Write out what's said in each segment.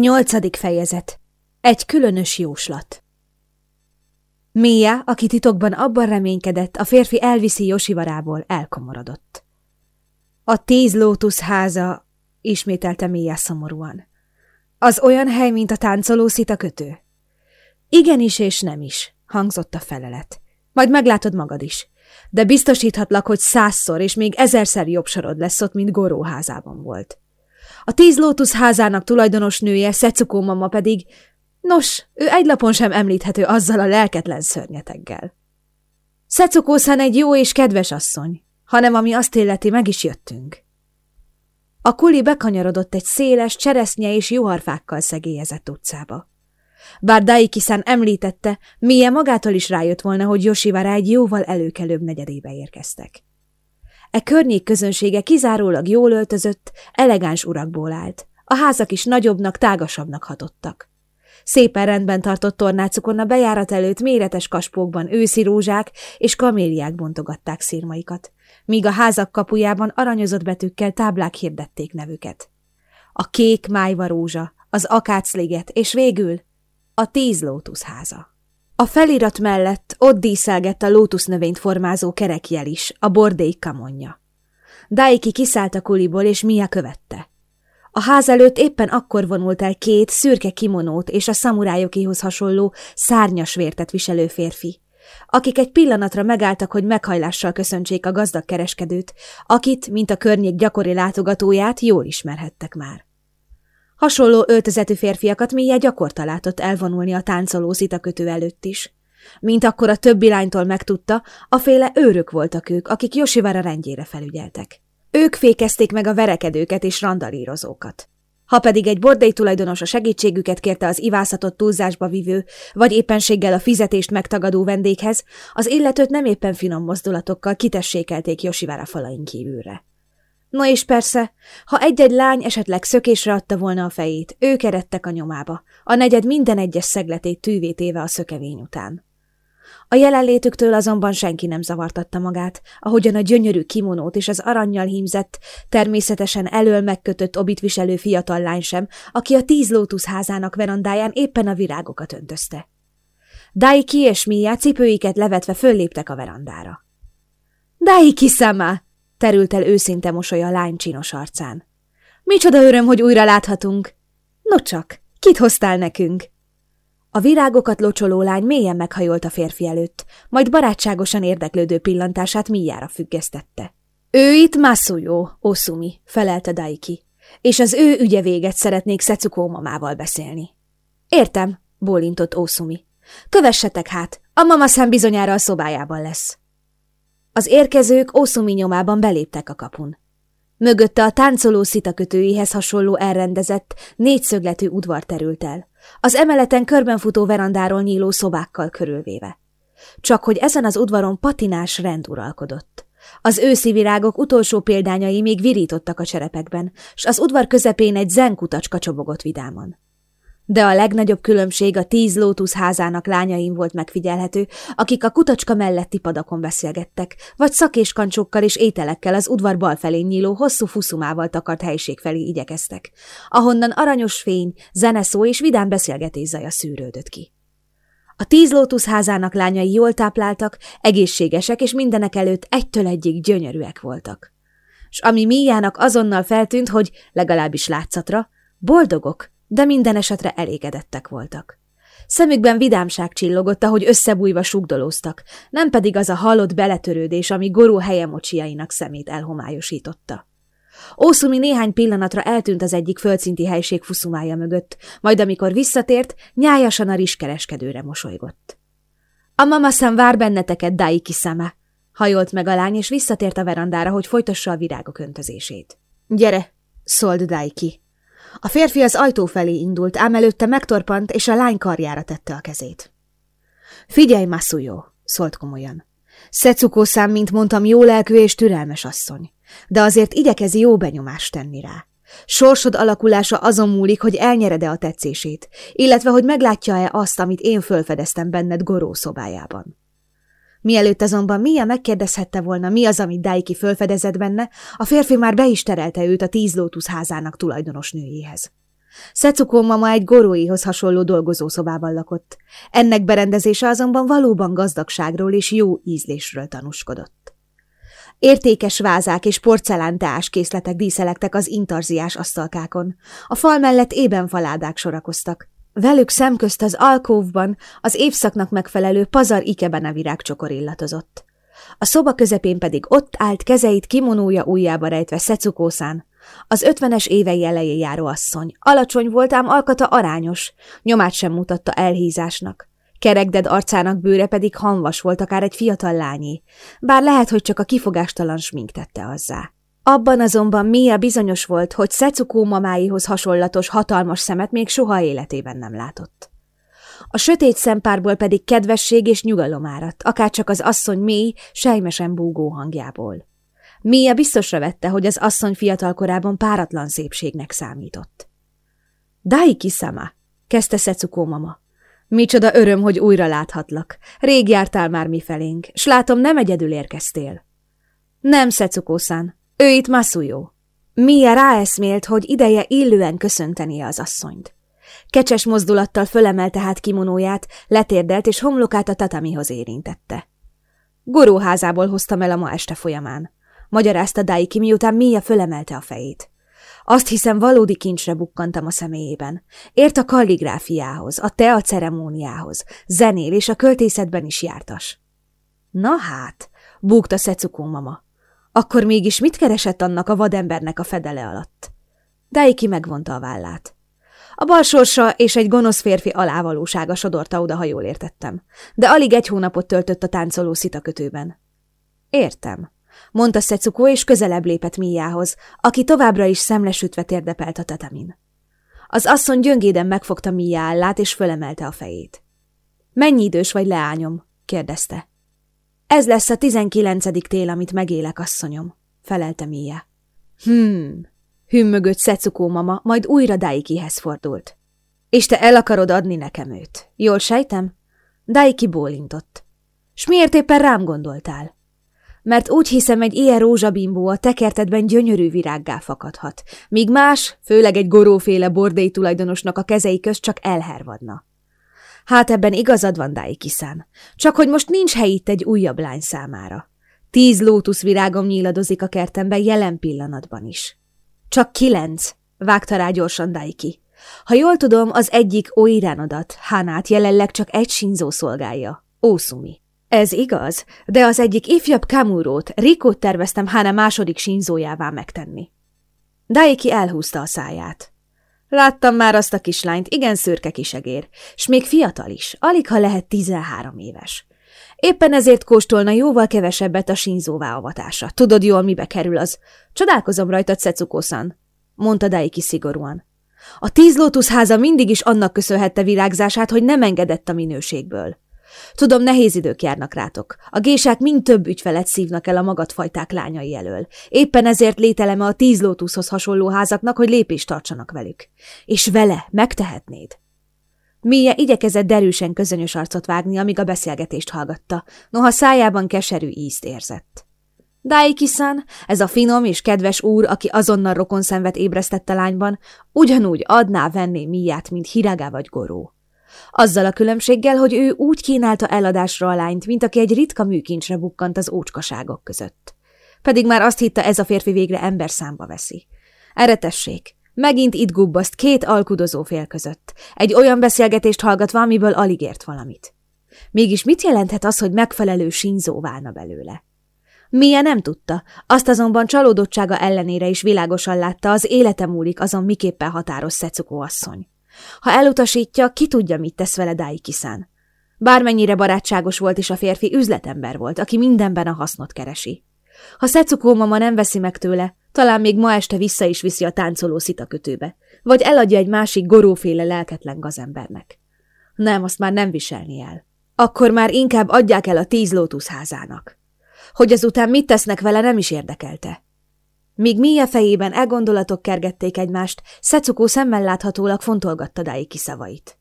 Nyolcadik fejezet. Egy különös jóslat. Mia, aki titokban abban reménykedett, a férfi elviszi Josivarából, elkomorodott. A tíz lótusz háza, ismételte Mia szomorúan. Az olyan hely, mint a táncoló kötő? Igenis és nem is, hangzott a felelet. Majd meglátod magad is. De biztosíthatlak, hogy százszor és még ezerszer jobb sorod lesz ott, mint Goró házában volt. A tíz lótusz házának tulajdonos nője, Szecukó mama pedig, nos, ő egy lapon sem említhető azzal a lelketlen szörnyeteggel. szecukó egy jó és kedves asszony, hanem ami azt illeti, meg is jöttünk. A kuli bekanyarodott egy széles, cseresznye és juharfákkal szegélyezett utcába. Bár Daiki-san említette, milyen magától is rájött volna, hogy Yoshivára egy jóval előkelőbb negyedébe érkeztek. E környék közönsége kizárólag jól öltözött, elegáns urakból állt. A házak is nagyobbnak, tágasabbnak hatottak. Szépen rendben tartott tornácukon a bejárat előtt méretes kaspókban őszi rózsák és kaméliák bontogatták szírmaikat, míg a házak kapujában aranyozott betűkkel táblák hirdették nevüket. A kék májva rózsa, az akácliget és végül a tíz lótuszháza. A felirat mellett ott díszelgett a lótusznövényt formázó kerekjel is, a bordély kamonja. Daiki kiszállt a kuliból, és Mia követte. A ház előtt éppen akkor vonult el két szürke kimonót és a szamurájokihoz hasonló szárnyas vértet viselő férfi, akik egy pillanatra megálltak, hogy meghajlással köszöntsék a gazdag kereskedőt, akit, mint a környék gyakori látogatóját, jól ismerhettek már. Hasonló öltözetű férfiakat Mia gyakorta látott elvonulni a táncoló szitakötő előtt is. Mint akkor a többi lánytól megtudta, a féle őrök voltak ők, akik Josivara rendjére felügyeltek. Ők fékezték meg a verekedőket és randalírozókat. Ha pedig egy bordély tulajdonos a segítségüket kérte az ivászatot túlzásba vivő, vagy éppenséggel a fizetést megtagadó vendéghez, az illetőt nem éppen finom mozdulatokkal kitessékelték Josivara falain kívülre. No és persze, ha egy-egy lány esetleg szökésre adta volna a fejét, ők eredtek a nyomába, a negyed minden egyes szegletét tűvétéve a szökevény után. A jelenlétüktől azonban senki nem zavartatta magát, ahogyan a gyönyörű kimonót és az aranyjal hímzett, természetesen elől megkötött obit viselő fiatal lány sem, aki a tíz lótusz házának verandáján éppen a virágokat öntözte. Daiki és Mia cipőiket levetve fölléptek a verandára. – Daiki szama! Terült el őszinte mosoly a lány csinos arcán. Micsoda öröm, hogy újra láthatunk! No csak, kit hoztál nekünk? A virágokat locsoló lány mélyen meghajolt a férfi előtt, majd barátságosan érdeklődő pillantását Mijára függesztette. Ő itt Masuyo, Osumi, felelte Daiki, és az ő ügye véget szeretnék Szecukó mamával beszélni. Értem, bólintott Osumi. Kövessetek hát, a mama szem bizonyára a szobájában lesz. Az érkezők Oszumi nyomában beléptek a kapun. Mögötte a táncoló szitakötőihez hasonló elrendezett, négyszögletű udvar terült el, az emeleten körbenfutó verandáról nyíló szobákkal körülvéve. Csak hogy ezen az udvaron patinás rend uralkodott. Az őszi virágok utolsó példányai még virítottak a cserepekben, s az udvar közepén egy zenkutacska csobogott vidáman de a legnagyobb különbség a tíz lótusz házának lányain volt megfigyelhető, akik a kutacska melletti padakon beszélgettek, vagy szakéskancsokkal és ételekkel az udvar bal felé nyíló hosszú fuszumával takart helység felé igyekeztek, ahonnan aranyos fény, zeneszó és vidám beszélgetés zaja szűrődött ki. A tíz lótusz házának lányai jól tápláltak, egészségesek és mindenek előtt egytől egyig gyönyörűek voltak. S ami Míjának azonnal feltűnt, hogy legalábbis látszatra, boldogok, de minden esetre elégedettek voltak. Szemükben vidámság csillogott, ahogy összebújva sugdolóztak, nem pedig az a halott beletörődés, ami goró helyemocsiainak szemét elhomályosította. Ószumi néhány pillanatra eltűnt az egyik földszinti helység fuszumája mögött, majd amikor visszatért, nyájasan a rizskereskedőre mosolygott. A mama szem vár benneteket, Daiki szeme, hajolt meg a lány, és visszatért a verandára, hogy folytassa a virágok öntözését. Gyere, szólt Daiki. A férfi az ajtó felé indult, ám előtte megtorpant, és a lány karjára tette a kezét. Figyelj, Masuyo, szólt komolyan. Szecukó szám, mint mondtam, jó lelkű és türelmes asszony, de azért igyekezi jó benyomást tenni rá. Sorsod alakulása azon múlik, hogy elnyered-e a tetszését, illetve hogy meglátja-e azt, amit én fölfedeztem benned Goró szobájában. Mielőtt azonban Mia megkérdezhette volna, mi az, amit Daiki fölfedezett benne, a férfi már be is terelte őt a tíz lótusz házának tulajdonos nőjéhez. Szecukó mama egy goróihoz hasonló dolgozószobában lakott. Ennek berendezése azonban valóban gazdagságról és jó ízlésről tanúskodott. Értékes vázák és porcelán készletek díszelektek az intarziás asztalkákon. A fal mellett ében faládák sorakoztak. Velük szemközt az alkóvban az évszaknak megfelelő pazar ikebene virágcsokor illatozott. A szoba közepén pedig ott állt kezeit kimonója ujjába rejtve Szecukószán, az ötvenes évei elején járó asszony. Alacsony volt, ám alkata arányos, nyomát sem mutatta elhízásnak. Kerekded arcának bőre pedig hanvas volt akár egy fiatal lányé, bár lehet, hogy csak a kifogástalan smink tette azzá. Abban azonban Mia bizonyos volt, hogy Szecukó mamáihoz hasonlatos hatalmas szemet még soha életében nem látott. A sötét szempárból pedig kedvesség és nyugalom áradt, akárcsak az asszony mély, sejmesen búgó hangjából. Mia biztosra vette, hogy az asszony fiatalkorában páratlan szépségnek számított. Daiki-sama, kezdte Szecukó mama. Micsoda öröm, hogy újra láthatlak. Rég jártál már mi felénk, s látom, nem egyedül érkeztél. Nem, Szecukószán, ő itt Masuyo. Mia ráeszmélt, hogy ideje illően köszöntenie az asszonyt. Kecses mozdulattal fölemelte hát kimonóját, letérdelt és homlokát a tatamihoz érintette. Goróházából hoztam el a ma este folyamán, magyarázta Daiki, miután Mia fölemelte a fejét. Azt hiszem, valódi kincsre bukkantam a személyében. Ért a kalligráfiához, a tea ceremóniához, zenél és a költészetben is jártas. Na hát, búgta Szecukó mama. Akkor mégis mit keresett annak a vadembernek a fedele alatt? Daiki megvonta a vállát. A bal sorsa és egy gonosz férfi alávalósága sodorta oda, ha jól értettem. De alig egy hónapot töltött a táncoló szitakötőben. Értem, mondta Szecukó, és közelebb lépett Míjához, aki továbbra is szemlesütve térdepelt a tatamin. Az asszony gyöngéden megfogta Míjá állát, és fölemelte a fejét. Mennyi idős vagy leányom? kérdezte. Ez lesz a tizenkilencedik tél, amit megélek, asszonyom, felelte Mia. Hmm, hümmögött Szecukó mama, majd újra Daikihez fordult. És te el akarod adni nekem őt, jól sejtem? Daiki bólintott. S miért éppen rám gondoltál? Mert úgy hiszem, egy ilyen rózsabimbó a tekertetben gyönyörű virággá fakadhat, míg más, főleg egy goróféle bordély tulajdonosnak a kezei közt csak elhervadna. Hát ebben igazad van, Daiki-szán. Csak hogy most nincs hely itt egy újabb lány számára. Tíz lótuszvirágom nyíladozik a kertemben jelen pillanatban is. Csak kilenc, vágta rá gyorsan Daiki. Ha jól tudom, az egyik oiránodat, Hánát jelenleg csak egy sinzó szolgálja, Ószumi. Ez igaz, de az egyik ifjabb Kamurót, Rikót terveztem Hána második sinzójává megtenni. Daiki elhúzta a száját. Láttam már azt a kislányt, igen szürke kisegér, s még fiatal is, alig ha lehet tizenhárom éves. Éppen ezért kóstolna jóval kevesebbet a sínzóvá avatása. Tudod jól, mibe kerül az. Csodálkozom rajta, Cecukószan, mondta Daiki szigorúan. A tíz lótuszháza mindig is annak köszönhette virágzását, hogy nem engedett a minőségből. Tudom, nehéz idők járnak rátok. A gésák mind több ügyfelet szívnak el a magadfajták lányai elől. Éppen ezért lételeme a tíz lótuszhoz hasonló házaknak, hogy lépést tartsanak velük. És vele megtehetnéd. Mia igyekezett derűsen közönyös arcot vágni, amíg a beszélgetést hallgatta, noha szájában keserű ízt érzett. Daiki-san, ez a finom és kedves úr, aki azonnal rokon szenvet ébresztett a lányban, ugyanúgy adná-venné Miát, mint Hiragá vagy Goró. Azzal a különbséggel, hogy ő úgy kínálta eladásra a lányt, mint aki egy ritka műkincsre bukkant az ócskaságok között. Pedig már azt hitte, ez a férfi végre ember számba veszi. Erre tessék, megint itt gubbaszt két alkudozó fél között, egy olyan beszélgetést hallgatva, amiből alig ért valamit. Mégis mit jelenthet az, hogy megfelelő sínzó válna belőle? Mia nem tudta, azt azonban csalódottsága ellenére is világosan látta, az élete múlik azon miképpen határos Szecukó asszony. Ha elutasítja, ki tudja, mit tesz vele Daiki-san. Bármennyire barátságos volt is a férfi, üzletember volt, aki mindenben a hasznot keresi. Ha Szecukó mama nem veszi meg tőle, talán még ma este vissza is viszi a táncoló szitakötőbe, vagy eladja egy másik goróféle lelketlen gazembernek. Nem, azt már nem viselni el. Akkor már inkább adják el a tíz lótuszházának. Hogy azután mit tesznek vele, nem is érdekelte. Míg Mia fejében elgondolatok kergették egymást, Szecukó szemmel láthatólag fontolgatta Daiki szavait.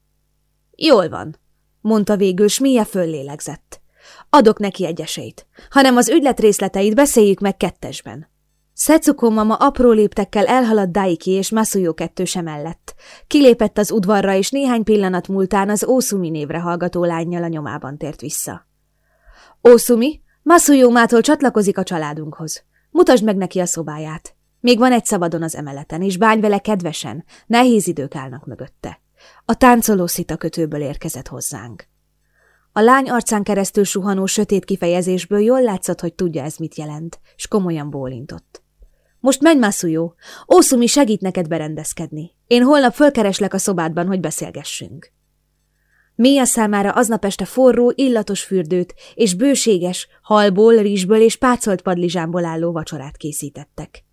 Jól van, mondta végül, s Mia föllélegzett. Adok neki egy esélyt, hanem az ügylet részleteit beszéljük meg kettesben. Szecukó mama apró léptekkel elhaladt Daiki és Masuyo kettőse mellett. Kilépett az udvarra, és néhány pillanat múltán az Ószumi névre hallgató lányjal a nyomában tért vissza. Ószumi, Masuyo mától csatlakozik a családunkhoz. Mutasd meg neki a szobáját. Még van egy szabadon az emeleten, és bány vele kedvesen, nehéz idők állnak mögötte. A táncoló szita kötőből érkezett hozzánk. A lány arcán keresztül suhanó sötét kifejezésből jól látszott, hogy tudja ez mit jelent, és komolyan bólintott. Most menj, Masuyo! Ószumi segít neked berendezkedni. Én holnap fölkereslek a szobádban, hogy beszélgessünk. Mia számára aznap este forró, illatos fürdőt és bőséges, halból, rizsből és pácolt padlizsámból álló vacsorát készítettek.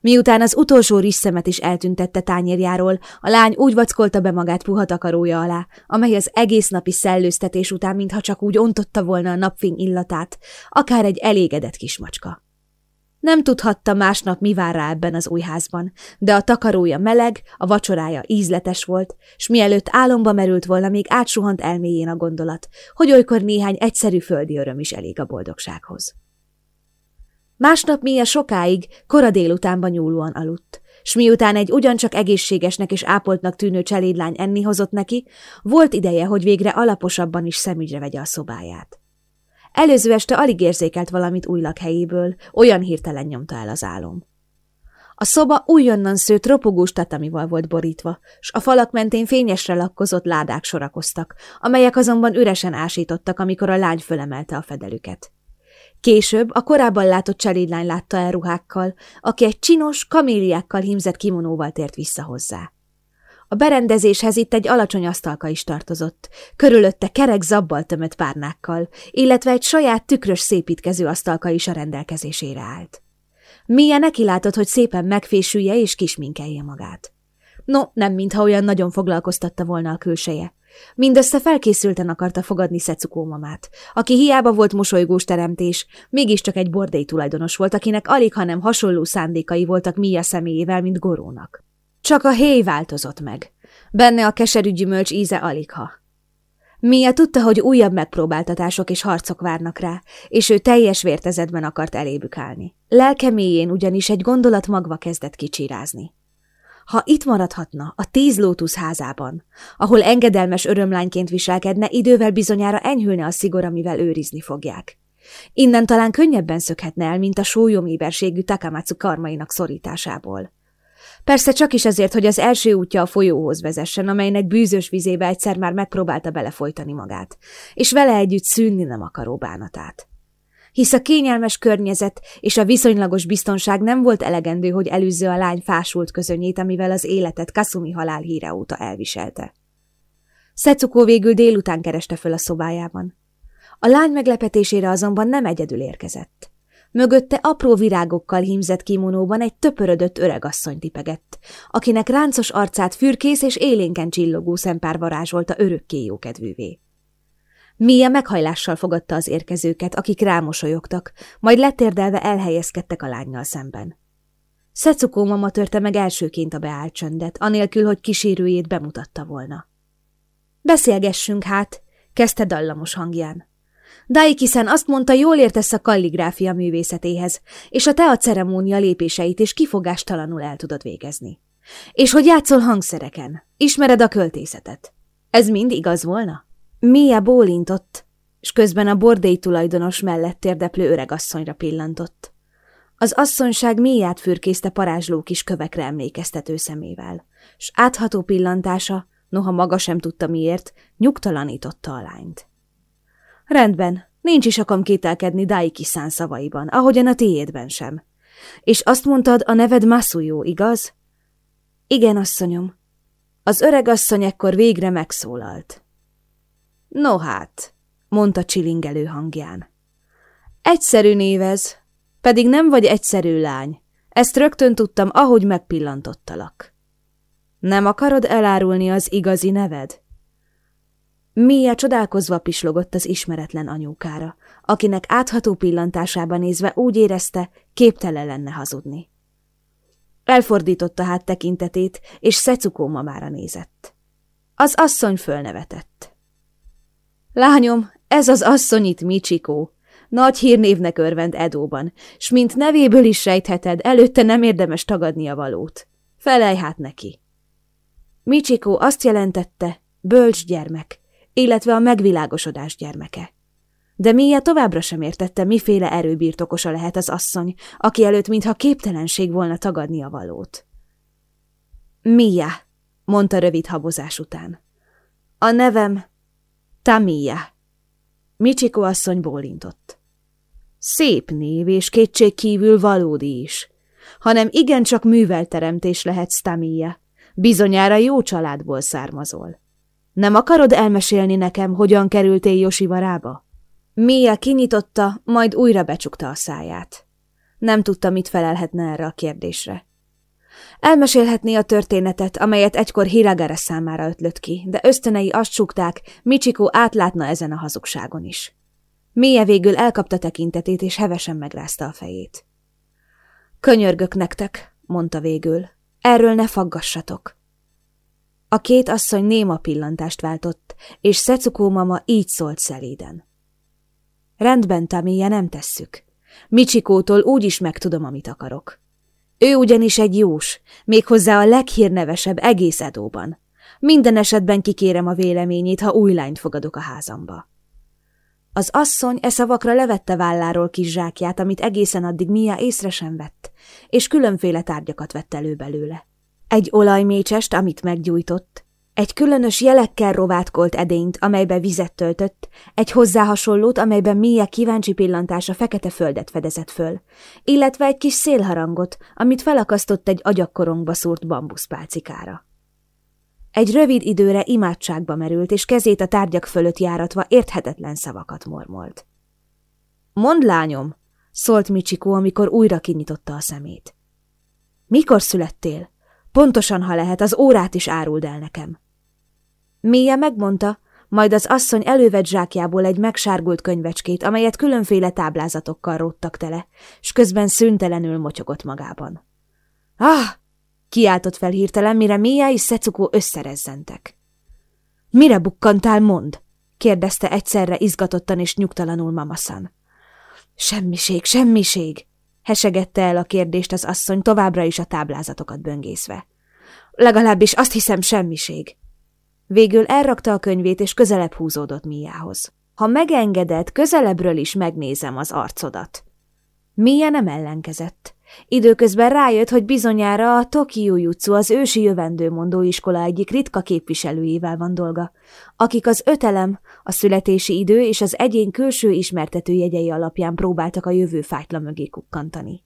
Miután az utolsó rizszemet is eltüntette tányérjáról, a lány úgy vackolta be magát puha takarója alá, amely az egész napi szellőztetés után, mintha csak úgy ontotta volna a napfény illatát, akár egy elégedett kismacska. Nem tudhatta másnap, mi vár rá ebben az új házban, de a takarója meleg, a vacsorája ízletes volt, s mielőtt álomba merült volna, még átsuhant elméjén a gondolat, hogy olykor néhány egyszerű földi öröm is elég a boldogsághoz. Másnap Mia sokáig, kora délutánban nyúlóan aludt, s miután egy ugyancsak egészségesnek és ápoltnak tűnő cselédlány enni hozott neki, volt ideje, hogy végre alaposabban is szemügyre vegye a szobáját. Előző este alig érzékelt valamit új lakhelyéből, olyan hirtelen nyomta el az álom. A szoba újonnan szőtt ropogós tatamival volt borítva, s a falak mentén fényesre lakkozott ládák sorakoztak, amelyek azonban üresen ásítottak, amikor a lány fölemelte a fedelüket. Később a korábban látott cselédlány látta el ruhákkal, aki egy csinos, kaméliákkal hímzett kimonóval tért vissza hozzá. A berendezéshez itt egy alacsony asztalka is tartozott, körülötte kerek zabbal tömött párnákkal, illetve egy saját tükrös szépítkező asztalka is a rendelkezésére állt. Mia neki látott, hogy szépen megfésülje és kisminkelje magát. No, nem mintha olyan nagyon foglalkoztatta volna a külseje. Mindössze felkészülten akarta fogadni Szecukó mamát, aki hiába volt mosolygós teremtés, mégiscsak egy bordély tulajdonos volt, akinek alig, hanem hasonló szándékai voltak Mia személyével, mint Gorónak. Csak a héj változott meg. Benne a keserű gyümölcs íze aligha. Mia tudta, hogy újabb megpróbáltatások és harcok várnak rá, és ő teljes vértezetben akart elébük állni. Lelke mélyén ugyanis egy gondolat magva kezdett kicsirázni. Ha itt maradhatna, a tíz lótusz házában, ahol engedelmes örömlányként viselkedne, idővel bizonyára enyhülne a szigor, amivel őrizni fogják. Innen talán könnyebben szökhetne el, mint a sólyomíberségű Takamatsu karmainak szorításából. Persze csak is azért, hogy az első útja a folyóhoz vezessen, amelynek bűzös vizébe egyszer már megpróbálta belefolytani magát, és vele együtt szűnni nem akaró bánatát. Hisz a kényelmes környezet és a viszonylagos biztonság nem volt elegendő, hogy előző a lány fásult közönyét, amivel az életet Kasumi halál híre óta elviselte. Szecukó végül délután kereste föl a szobájában. A lány meglepetésére azonban nem egyedül érkezett. Mögötte apró virágokkal hímzett kimonóban egy töpörödött öregasszony tipegett, akinek ráncos arcát fürkész és élénken csillogó szempár varázsolta örökké jókedvűvé. Mia meghajlással fogadta az érkezőket, akik rámosolyogtak, majd letérdelve elhelyezkedtek a lányjal szemben. Szecukó mama törte meg elsőként a beállt csöndet, anélkül, hogy kísérőjét bemutatta volna. Beszélgessünk hát, kezdte dallamos hangján. Daikisen azt mondta, jól értesz a kalligráfia művészetéhez, és a te a ceremónia lépéseit is kifogástalanul el tudod végezni. És hogy játszol hangszereken, ismered a költészetet. Ez mind igaz volna? Mia bólintott, és közben a bordély tulajdonos mellett érdeplő öregasszonyra pillantott. Az asszonyság mélyát fürkészte parázsló kis kövekre emlékeztető szemével, s átható pillantása, noha maga sem tudta miért, nyugtalanította a lányt. Rendben, nincs is akam kételkedni Daiki-szán szavaiban, ahogyan a tiédben sem. És azt mondtad, a neved Masuyo, igaz? Igen, asszonyom. Az öreg asszony ekkor végre megszólalt. No hát, mondta csilingelő hangján. Egyszerű névez, pedig nem vagy egyszerű lány. Ezt rögtön tudtam, ahogy megpillantottalak. Nem akarod elárulni az igazi neved? Mia csodálkozva pislogott az ismeretlen anyókára, akinek átható pillantásába nézve úgy érezte, képtelen lenne hazudni. Elfordította hát tekintetét, és Szecukó mamára nézett. Az asszony fölnevetett. Lányom, ez az asszony itt Micsikó. Nagy hírnévnek örvend Edóban, s mint nevéből is sejtheted, előtte nem érdemes tagadni a valót. Felej hát neki. Michiko azt jelentette, bölcs gyermek, illetve a megvilágosodás gyermeke. De Mia továbbra sem értette, miféle erőbirtokosa lehet az asszony, aki előtt mintha képtelenség volna tagadni a valót. Mia, mondta rövid habozás után. A nevem Tamia. Michiko asszony bólintott. Szép név, és kétség kívül valódi is. Hanem igencsak művelteremtés lehet Tamia. Bizonyára jó családból származol. Nem akarod elmesélni nekem, hogyan kerültél Josivarába? Mia kinyitotta, majd újra becsukta a száját. Nem tudta, mit felelhetne erre a kérdésre. Elmesélhetné a történetet, amelyet egykor Hiragara számára ötlött ki, de ösztönei azt csukták, Michiko átlátna ezen a hazugságon is. Mia végül elkapta tekintetét, és hevesen megrázta a fejét. Könyörgök nektek, mondta végül. Erről ne faggassatok. A két asszony néma pillantást váltott, és Szecukó mama így szólt szelíden. Rendben, Tamia, nem tesszük. Micsikótól úgy is megtudom, amit akarok. Ő ugyanis egy jós, méghozzá a leghírnevesebb egész Edóban. Minden esetben kikérem a véleményét, ha új lányt fogadok a házamba. Az asszony e szavakra levette válláról kis zsákját, amit egészen addig Mia észre sem vett, és különféle tárgyakat vett elő belőle. Egy olajmécsest, amit meggyújtott, egy különös jelekkel rovátkolt edényt, amelybe vizet töltött, egy hozzá hasonlót, amelyben Mia kíváncsi pillantása fekete földet fedezett föl, illetve egy kis szélharangot, amit felakasztott egy agyakkorongba szúrt bambuszpálcikára. Egy rövid időre imádságba merült, és kezét a tárgyak fölött járatva érthetetlen szavakat mormolt. – Mondd, lányom! – szólt Michiko, amikor újra kinyitotta a szemét. – Mikor születtél? Pontosan, ha lehet, az órát is áruld el nekem. Mia megmondta, majd az asszony elővett zsákjából egy megsárgult könyvecskét, amelyet különféle táblázatokkal róttak tele, s közben szüntelenül motyogott magában. Ah! kiáltott fel hirtelen, mire Mia és Szecukó összerezzentek. Mire bukkantál, mond? kérdezte egyszerre izgatottan és nyugtalanul mamaszan. Semmiség, semmiség, hesegette el a kérdést az asszony továbbra is a táblázatokat böngészve. Legalábbis azt hiszem semmiség. Végül elrakta a könyvét, és közelebb húzódott Miához. Ha megengedett, közelebbről is megnézem az arcodat. Mia nem ellenkezett. Időközben rájött, hogy bizonyára a Tokyo Jutsu az ősi jövendőmondó iskola egyik ritka képviselőjével van dolga, akik az ötelem, a születési idő és az egyén külső ismertető jegyei alapján próbáltak a jövő fájtla mögé kukkantani.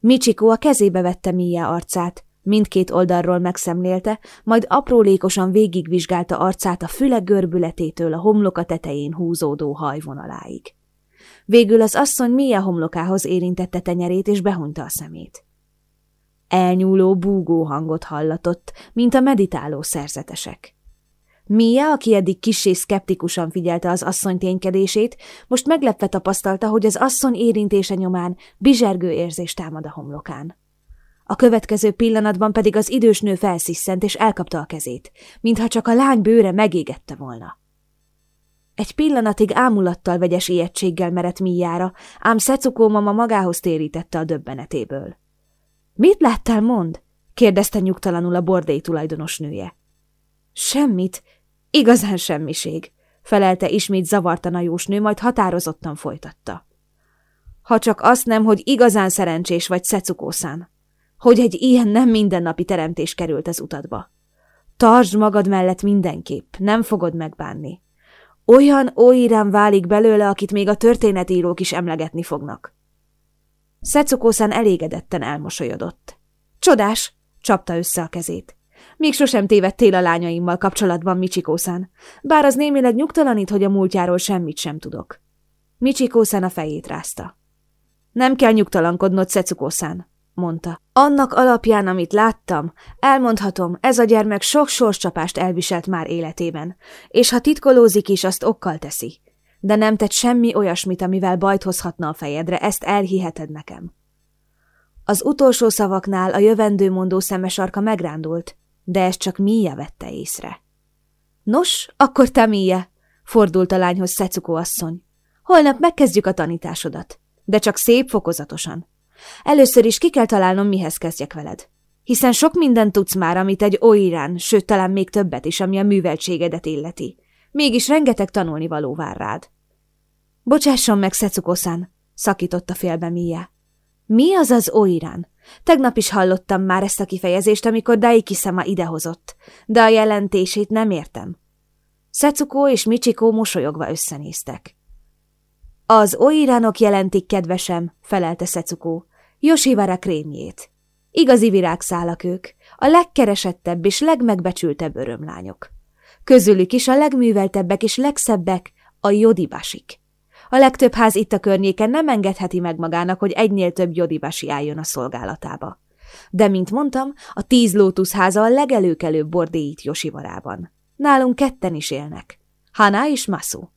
Michiko a kezébe vette Mia arcát, mindkét oldalról megszemlélte, majd aprólékosan végigvizsgálta arcát a füle görbületétől a homloka tetején húzódó hajvonaláig. Végül az asszony Mia homlokához érintette tenyerét, és behunyta a szemét. Elnyúló búgó hangot hallatott, mint a meditáló szerzetesek. Mia, aki eddig kissé szkeptikusan figyelte az asszony ténykedését, most meglepve tapasztalta, hogy az asszony érintése nyomán bizsergő érzés támad a homlokán. A következő pillanatban pedig az idős nő felsziszent és elkapta a kezét, mintha csak a lány bőre megégette volna. Egy pillanatig ámulattal vegyes ijegységgel merett Mijára, ám Szecukó mama magához térítette a döbbenetéből. – Mit láttál, mond? – kérdezte nyugtalanul a bordély tulajdonos nője. – Semmit, igazán semmiség – felelte ismét zavartan a jósnő, majd határozottan folytatta. – Ha csak azt nem, hogy igazán szerencsés vagy Szecukószán, hogy egy ilyen nem mindennapi teremtés került az utadba. Tartsd magad mellett mindenképp, nem fogod megbánni. Olyan óirám válik belőle, akit még a történetírók is emlegetni fognak. Szecukószán elégedetten elmosolyodott. Csodás! csapta össze a kezét. Még sosem tévedtél a lányaimmal kapcsolatban, Micsikószán, bár az némileg nyugtalanít, hogy a múltjáról semmit sem tudok. Micsikószán a fejét rázta. Nem kell nyugtalankodnod, Szecukószán mondta. Annak alapján, amit láttam, elmondhatom, ez a gyermek sok sorscsapást elviselt már életében, és ha titkolózik is, azt okkal teszi. De nem tett semmi olyasmit, amivel bajt hozhatna a fejedre, ezt elhiheted nekem. Az utolsó szavaknál a jövendőmondó szemesarka megrándult, de ezt csak Mia vette észre. Nos, akkor te Mia, fordult a lányhoz Szecukó asszony. Holnap megkezdjük a tanításodat, de csak szép fokozatosan. Először is ki kell találnom, mihez kezdjek veled. Hiszen sok mindent tudsz már, amit egy oirán, sőt talán még többet is, ami a műveltségedet illeti. Mégis rengeteg tanulni való vár rád. Bocsásson meg, Szecukószán, szakította félbe Mia. Mi az az oirán? Tegnap is hallottam már ezt a kifejezést, amikor Daiki Sama idehozott, de a jelentését nem értem. Szecukó és Michiko mosolyogva összenéztek. Az oiránok jelentik, kedvesem, felelte Szecukó, Yoshivara krémjét. Igazi virágszálak ők, a legkeresettebb és legmegbecsültebb örömlányok. Közülük is a legműveltebbek és legszebbek a jodibasik. A legtöbb ház itt a környéken nem engedheti meg magának, hogy egynél több jodibasi álljon a szolgálatába. De, mint mondtam, a tíz lótuszháza a legelőkelőbb bordéit Josivarában. Nálunk ketten is élnek. Hana és Masu.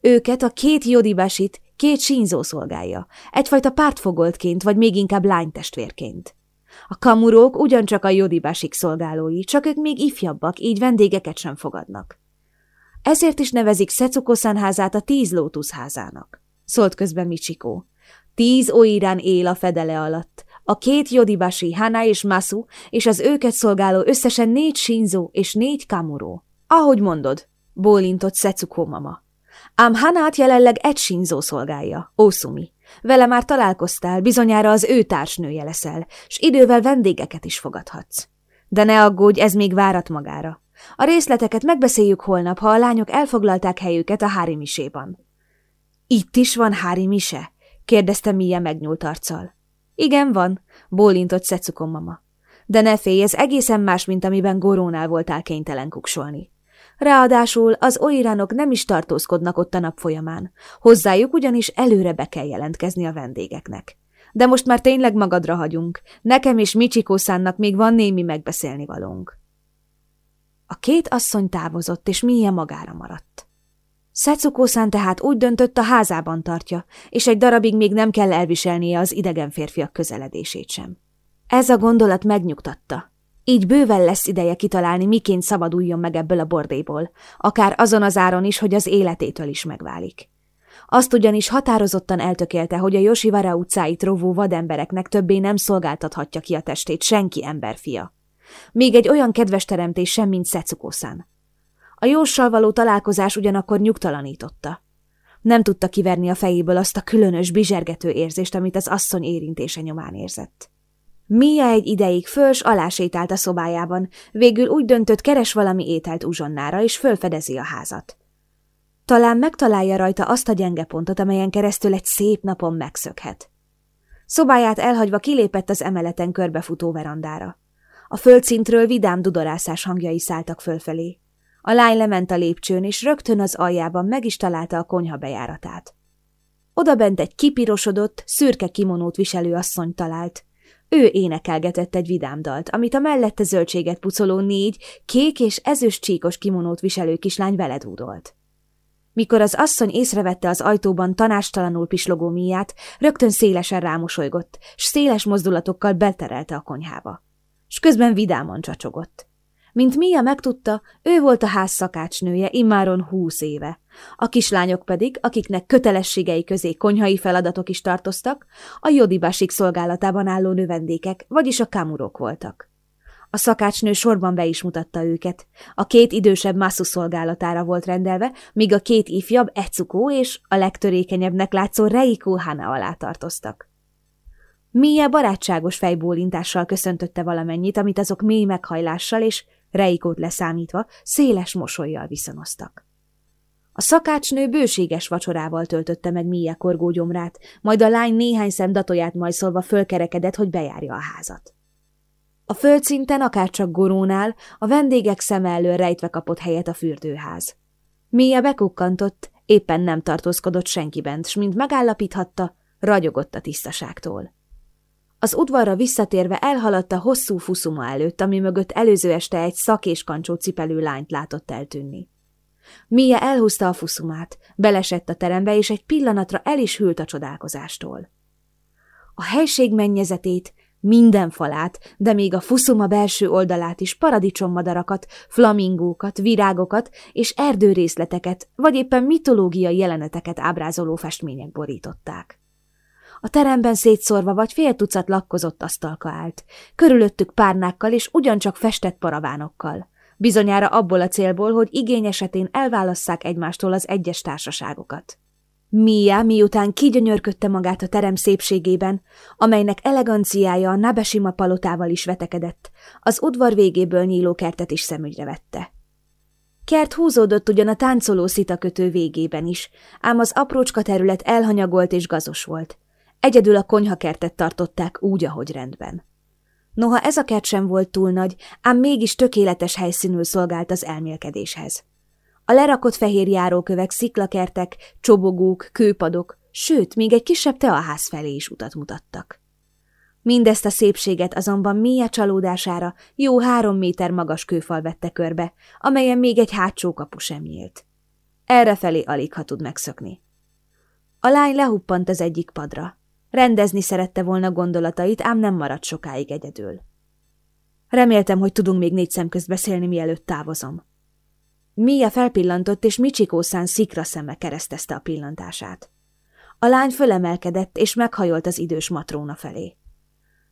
Őket a két jodibasit két sínzó szolgálja, egyfajta pártfogoltként, vagy még inkább lánytestvérként. A kamurók ugyancsak a jodibásik szolgálói, csak ők még ifjabbak, így vendégeket sem fogadnak. Ezért is nevezik Szecukoszán házát a tíz lótuszházának, szólt közben Michiko. Tíz oirán él a fedele alatt, a két jodibasi, Hana és Masu, és az őket szolgáló összesen négy Shinzo és négy Kamuro. Ahogy mondod, bólintott Szetsuko mama. Ám Hanát jelenleg egy Shinzo szolgálja, Osumi. Vele már találkoztál, bizonyára az ő társnője leszel, s idővel vendégeket is fogadhatsz. De ne aggódj, ez még várat magára. A részleteket megbeszéljük holnap, ha a lányok elfoglalták helyüket a hárimiséban. Itt is van hárimise? kérdezte Mia megnyúlt arccal. Igen, van, bólintott Szecukon mama. De ne félj, ez egészen más, mint amiben Gorónál voltál kénytelen kuksolni. Ráadásul az oiránok nem is tartózkodnak ott a nap folyamán. Hozzájuk ugyanis előre be kell jelentkezni a vendégeknek. De most már tényleg magadra hagyunk. Nekem és Michiko-szánnak még van némi megbeszélni valónk. A két asszony távozott, és Mia magára maradt. Szecukószán tehát úgy döntött, a házában tartja, és egy darabig még nem kell elviselnie az idegen férfiak közeledését sem. Ez a gondolat megnyugtatta, így bőven lesz ideje kitalálni, miként szabaduljon meg ebből a bordéból, akár azon az áron is, hogy az életétől is megválik. Azt ugyanis határozottan eltökélte, hogy a Josivara utcáit rovó vadembereknek többé nem szolgáltathatja ki a testét senki emberfia. Még egy olyan kedves teremtés sem, mint Szecukószán. A Jóssal való találkozás ugyanakkor nyugtalanította. Nem tudta kiverni a fejéből azt a különös, bizsergető érzést, amit az asszony érintése nyomán érzett. Mia egy ideig föls alásétált a szobájában, végül úgy döntött, keres valami ételt uzsonnára, és fölfedezi a házat. Talán megtalálja rajta azt a gyenge pontot, amelyen keresztül egy szép napon megszökhet. Szobáját elhagyva kilépett az emeleten körbefutó verandára. A földszintről vidám dudorászás hangjai szálltak fölfelé. A lány lement a lépcsőn, és rögtön az aljában meg is találta a konyha bejáratát. Oda bent egy kipirosodott, szürke kimonót viselő asszony talált, ő énekelgetett egy vidám dalt, amit a mellette zöldséget pucoló négy, kék és ezüst csíkos kimonót viselő kislány veledúdolt. Mikor az asszony észrevette az ajtóban tanástalanul pislogó miát, rögtön szélesen rámosolygott, s széles mozdulatokkal beterelte a konyhába. S közben vidáman csacsogott. Mint Mia megtudta, ő volt a ház szakácsnője immáron húsz éve. A kislányok pedig, akiknek kötelességei közé konyhai feladatok is tartoztak, a jodibásik szolgálatában álló növendékek, vagyis a kamurok voltak. A szakácsnő sorban be is mutatta őket. A két idősebb Masu szolgálatára volt rendelve, míg a két ifjabb Ecukó és a legtörékenyebbnek látszó Reiko Hana alá tartoztak. Mia barátságos fejbólintással köszöntötte valamennyit, amit azok mély meghajlással és Reikót leszámítva széles mosolyjal viszonoztak. A szakácsnő bőséges vacsorával töltötte meg Mia korgógyomrát, majd a lány néhány szem datoját majszolva fölkerekedett, hogy bejárja a házat. A földszinten, akárcsak gorónál, a vendégek szem elől rejtve kapott helyet a fürdőház. Mia bekukkantott, éppen nem tartózkodott senki bent, s mint megállapíthatta, ragyogott a tisztaságtól. Az udvarra visszatérve elhaladt a hosszú fuszuma előtt, ami mögött előző este egy szak és kancsó cipelő lányt látott eltűnni. Mia elhúzta a fuszumát, belesett a terembe, és egy pillanatra el is hűlt a csodálkozástól. A helység mennyezetét Minden falát, de még a fuszuma belső oldalát is paradicsommadarakat, flamingókat, virágokat és erdőrészleteket, vagy éppen mitológiai jeleneteket ábrázoló festmények borították. A teremben szétszórva vagy fél tucat lakkozott asztalka állt, körülöttük párnákkal és ugyancsak festett paravánokkal. Bizonyára abból a célból, hogy igény esetén elválasszák egymástól az egyes társaságokat. Mia miután kigyönyörködte magát a terem szépségében, amelynek eleganciája a Nabesima palotával is vetekedett, az udvar végéből nyíló kertet is szemügyre vette. Kert húzódott ugyan a táncoló szitakötő végében is, ám az aprócska terület elhanyagolt és gazos volt. Egyedül a konyhakertet tartották úgy, ahogy rendben. Noha ez a kert sem volt túl nagy, ám mégis tökéletes helyszínül szolgált az elmélkedéshez. A lerakott fehér járókövek, sziklakertek, csobogók, kőpadok, sőt, még egy kisebb teaház felé is utat mutattak. Mindezt a szépséget azonban Mia csalódására jó három méter magas kőfal vette körbe, amelyen még egy hátsó kapu sem nyílt. Errefelé alig ha tud megszökni. A lány lehuppant az egyik padra. Rendezni szerette volna gondolatait, ám nem maradt sokáig egyedül. Reméltem, hogy tudunk még négy szem közt beszélni, mielőtt távozom. Mia felpillantott, és Michiko-szán szikra szeme keresztezte a pillantását. A lány fölemelkedett, és meghajolt az idős matróna felé.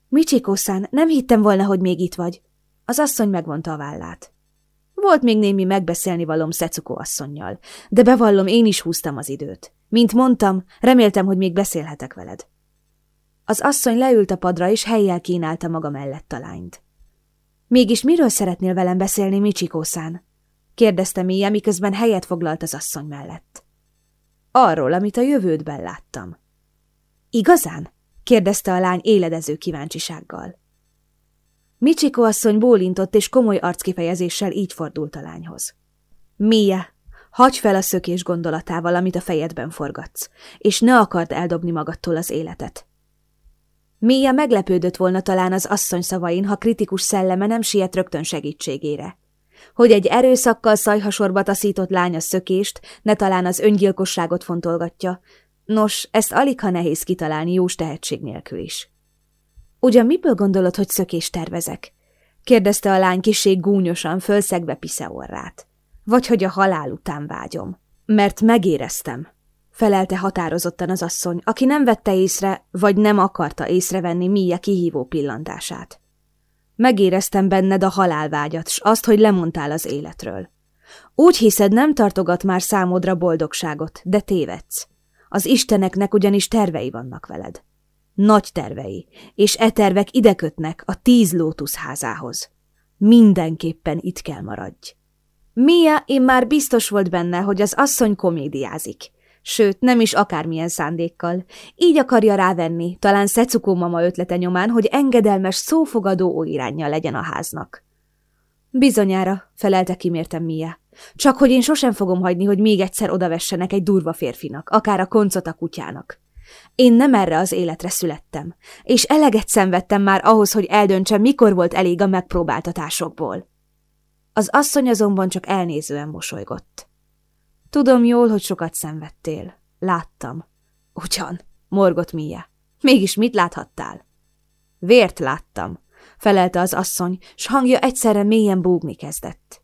Michiko-szán, nem hittem volna, hogy még itt vagy. Az asszony megvonta a vállát. Volt még némi megbeszélni valom Szecukó asszonynal, de bevallom, én is húztam az időt. Mint mondtam, reméltem, hogy még beszélhetek veled. Az asszony leült a padra, és helyjel kínálta maga mellett a lányt. Mégis miről szeretnél velem beszélni, Michiko-szán? kérdezte Mia, miközben helyet foglalt az asszony mellett. Arról, amit a jövődben láttam. Igazán? kérdezte a lány éledező kíváncsisággal. Michiko asszony bólintott, és komoly arckifejezéssel így fordult a lányhoz. Mia, hagyj fel a szökés gondolatával, amit a fejedben forgatsz, és ne akard eldobni magadtól az életet. Mia meglepődött volna talán az asszony szavain, ha kritikus szelleme nem siet rögtön segítségére hogy egy erőszakkal szajhasorba taszított lány a szökést, ne talán az öngyilkosságot fontolgatja. Nos, ezt alig nehéz kitalálni jós tehetség nélkül is. Ugyan miből gondolod, hogy szökést tervezek? kérdezte a lány kiség gúnyosan, fölszegve piszeorrát. Vagy hogy a halál után vágyom. Mert megéreztem, felelte határozottan az asszony, aki nem vette észre, vagy nem akarta észrevenni Mia kihívó pillantását. Megéreztem benned a halálvágyat, s azt, hogy lemondtál az életről. Úgy hiszed, nem tartogat már számodra boldogságot, de tévedsz. Az isteneknek ugyanis tervei vannak veled. Nagy tervei, és e tervek idekötnek a tíz lótuszházához. Mindenképpen itt kell maradj. Mia én már biztos volt benne, hogy az asszony komédiázik, sőt, nem is akármilyen szándékkal. Így akarja rávenni, talán Szecukó mama ötlete nyomán, hogy engedelmes, szófogadó óirányja legyen a háznak. Bizonyára, felelte kimértem Mia. Csak hogy én sosem fogom hagyni, hogy még egyszer odavessenek egy durva férfinak, akár a koncot a kutyának. Én nem erre az életre születtem, és eleget szenvedtem már ahhoz, hogy eldöntsem, mikor volt elég a megpróbáltatásokból. Az asszony azonban csak elnézően mosolygott. Tudom jól, hogy sokat szenvedtél. Láttam. Ugyan, morgott Mia. Mégis mit láthattál? Vért láttam, felelte az asszony, s hangja egyszerre mélyen búgni kezdett.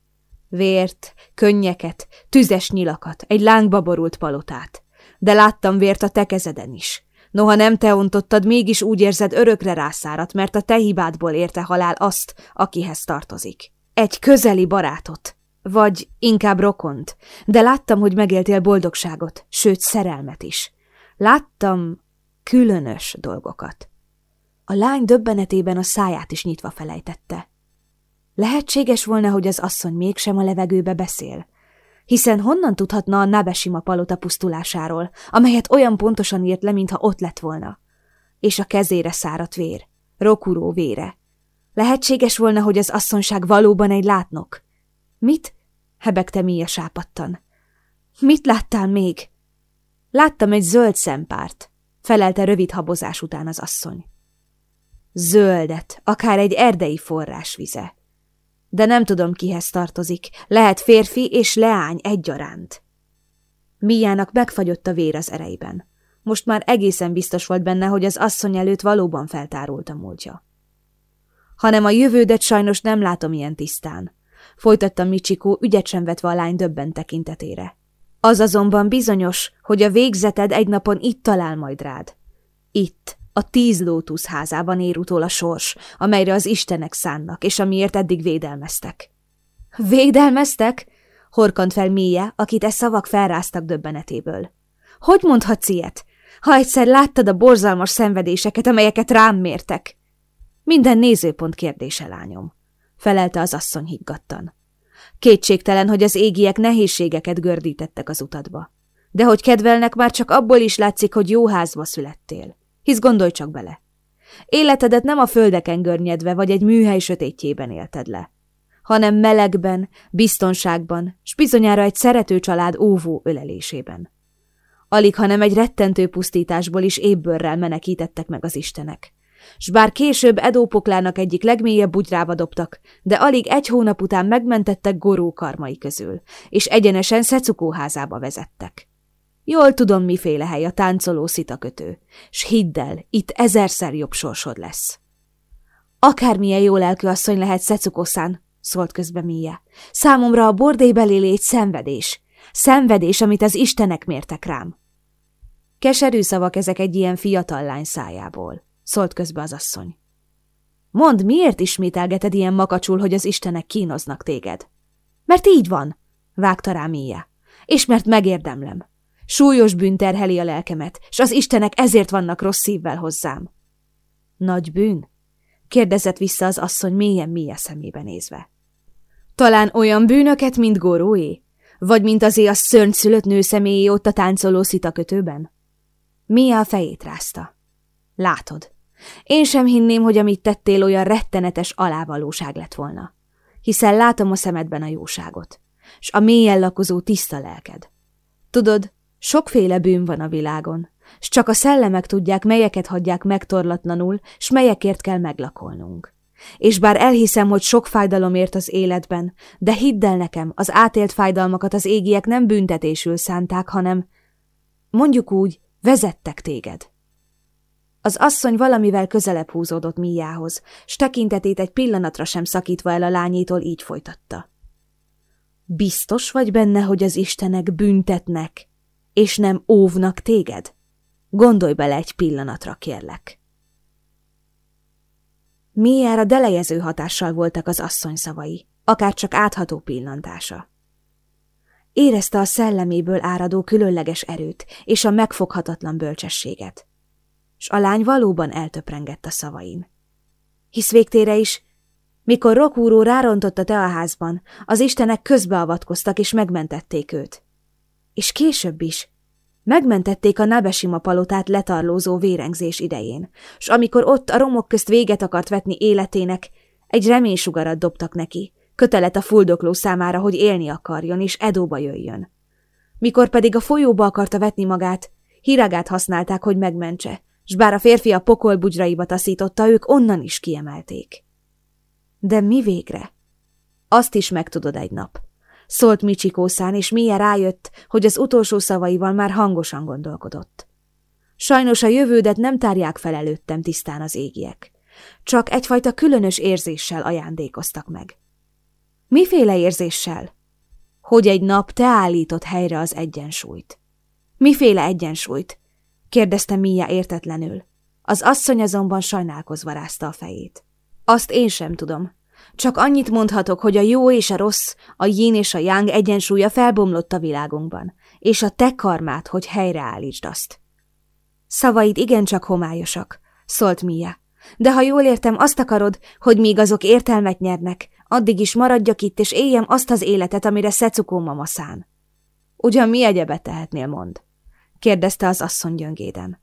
Vért, könnyeket, tüzes nyilakat, egy lángba borult palotát. De láttam vért a te kezeden is. Noha nem te ontottad, mégis úgy érzed örökre rászárat, mert a te hibádból érte halál azt, akihez tartozik. Egy közeli barátot, vagy inkább rokont, de láttam, hogy megéltél boldogságot, sőt szerelmet is. Láttam különös dolgokat. A lány döbbenetében a száját is nyitva felejtette. Lehetséges volna, hogy az asszony mégsem a levegőbe beszél, hiszen honnan tudhatna a Nabesima palota pusztulásáról, amelyet olyan pontosan írt le, mintha ott lett volna. És a kezére száradt vér, Rokuró vére. Lehetséges volna, hogy az asszonyság valóban egy látnok, Mit? hebegte Mia sápattan. Mit láttál még? Láttam egy zöld szempárt, felelte rövid habozás után az asszony. Zöldet, akár egy erdei forrásvize. De nem tudom, kihez tartozik. Lehet férfi és leány egyaránt. Miának megfagyott a vér az ereiben. Most már egészen biztos volt benne, hogy az asszony előtt valóban feltárult a múltja. hanem a jövődet sajnos nem látom ilyen tisztán. Folytatta Michiko, ügyet sem vetve a lány döbben tekintetére. Az azonban bizonyos, hogy a végzeted egy napon itt talál majd rád. Itt, a tíz lótusz házában ér utól a sors, amelyre az istenek szánnak, és amiért eddig védelmeztek. Védelmeztek? Horkant fel Mie, akit e szavak felráztak döbbenetéből. Hogy mondhatsz ilyet? Ha egyszer láttad a borzalmas szenvedéseket, amelyeket rám mértek. Minden nézőpont kérdése, lányom, felelte az asszony higgadtan. Kétségtelen, hogy az égiek nehézségeket gördítettek az utadba. De hogy kedvelnek, már csak abból is látszik, hogy jó házba születtél. Hisz gondolj csak bele. Életedet nem a földeken görnyedve vagy egy műhely sötétjében élted le, hanem melegben, biztonságban, s bizonyára egy szerető család óvó ölelésében. Alig, hanem egy rettentő pusztításból is ébbőrrel menekítettek meg az istenek. S bár később Edópoklának egyik legmélyebb bugyrába dobtak, de alig egy hónap után megmentettek Goró karmai közül, és egyenesen Szecukó házába vezettek. Jól tudom, miféle hely a táncoló szitakötő, s hidd el, itt ezerszer jobb sorsod lesz. Akármilyen jó lelkű asszony lehet Szecukószán, szólt közbe Mia. Számomra a bordébeli légy szenvedés. Szenvedés, amit az istenek mértek rám. Keserű szavak ezek egy ilyen fiatal lány szájából, szólt közbe az asszony. Mondd, miért ismételgeted ilyen makacsul, hogy az istenek kínoznak téged? Mert így van, vágta rá Mia, és mert megérdemlem. Súlyos bűn terheli a lelkemet, s az istenek ezért vannak rossz szívvel hozzám. Nagy bűn? kérdezett vissza az asszony mélyen Mia szemébe nézve. Talán olyan bűnöket, mint Goróé? Vagy mint azé a szörnyszülött nő személyé ott a táncoló szitakötőben? Mia a fejét rázta. Látod, én sem hinném, hogy amit tettél olyan rettenetes alávalóság lett volna. Hiszen látom a szemedben a jóságot, s a mélyen lakozó tiszta lelked. Tudod, sokféle bűn van a világon, s csak a szellemek tudják, melyeket hagyják megtorlatlanul, s melyekért kell meglakolnunk. És bár elhiszem, hogy sok fájdalom ért az életben, de hidd el nekem, az átélt fájdalmakat az égiek nem büntetésül szánták, hanem, mondjuk úgy, vezettek téged. Az asszony valamivel közelebb húzódott Míjához, s tekintetét egy pillanatra sem szakítva el a lányétól így folytatta. Biztos vagy benne, hogy az istenek büntetnek, és nem óvnak téged? Gondolj bele egy pillanatra, kérlek. a delejező hatással voltak az asszony szavai, akár csak átható pillantása. Érezte a szelleméből áradó különleges erőt és a megfoghatatlan bölcsességet. S a lány valóban eltöprengett a szavain. Hisz végtére is, mikor Rokúró rárontott a teaházban, az istenek közbeavatkoztak és megmentették őt. És később is, Megmentették a Nabesima palotát letarlózó vérengzés idején, s amikor ott a romok közt véget akart vetni életének, egy reménysugarat dobtak neki, kötelet a fuldokló számára, hogy élni akarjon, és Edóba jöjjön. Mikor pedig a folyóba akarta vetni magát, híragát használták, hogy megmentse, s bár a férfi a pokol bugyraiba taszította, ők onnan is kiemelték. De mi végre? Azt is megtudod egy nap szólt Micsikószán, és Mia rájött, hogy az utolsó szavaival már hangosan gondolkodott. Sajnos a jövődet nem tárják fel előttem tisztán az égiek. Csak egyfajta különös érzéssel ajándékoztak meg. Miféle érzéssel? Hogy egy nap te állított helyre az egyensúlyt. Miféle egyensúlyt? Kérdezte Mia értetlenül. Az asszony azonban sajnálkozva rázta a fejét. Azt én sem tudom, csak annyit mondhatok, hogy a jó és a rossz, a yin és a yang egyensúlya felbomlott a világunkban, és a te karmát, hogy helyreállítsd azt. Szavaid igencsak homályosak, szólt Mia. De ha jól értem, azt akarod, hogy míg azok értelmet nyernek, addig is maradjak itt, és éljem azt az életet, amire Szecukó mama szán. Ugyan mi egyebet tehetnél, mond? Kérdezte az asszony gyöngéden.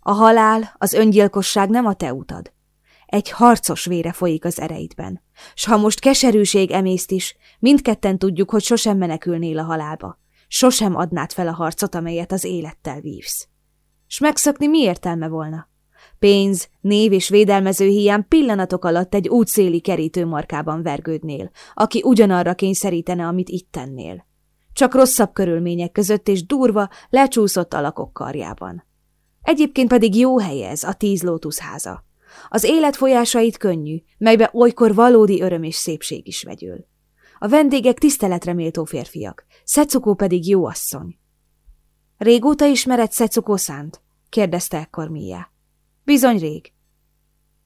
A halál, az öngyilkosság nem a te utad. Egy harcos vére folyik az ereidben. S ha most keserűség emészt is, mindketten tudjuk, hogy sosem menekülnél a halálba. Sosem adnád fel a harcot, amelyet az élettel vívsz. S megszökni mi értelme volna? Pénz, név és védelmező hiány pillanatok alatt egy útszéli kerítő markában vergődnél, aki ugyanarra kényszerítene, amit itt tennél. Csak rosszabb körülmények között és durva, lecsúszott alakok karjában. Egyébként pedig jó hely ez, a tíz lótuszháza. Az élet folyásait könnyű, melybe olykor valódi öröm és szépség is vegyül. A vendégek tiszteletre méltó férfiak, Szecukó pedig jó asszony. Régóta ismered Szecukó szánt? kérdezte ekkor Mia. Bizony rég.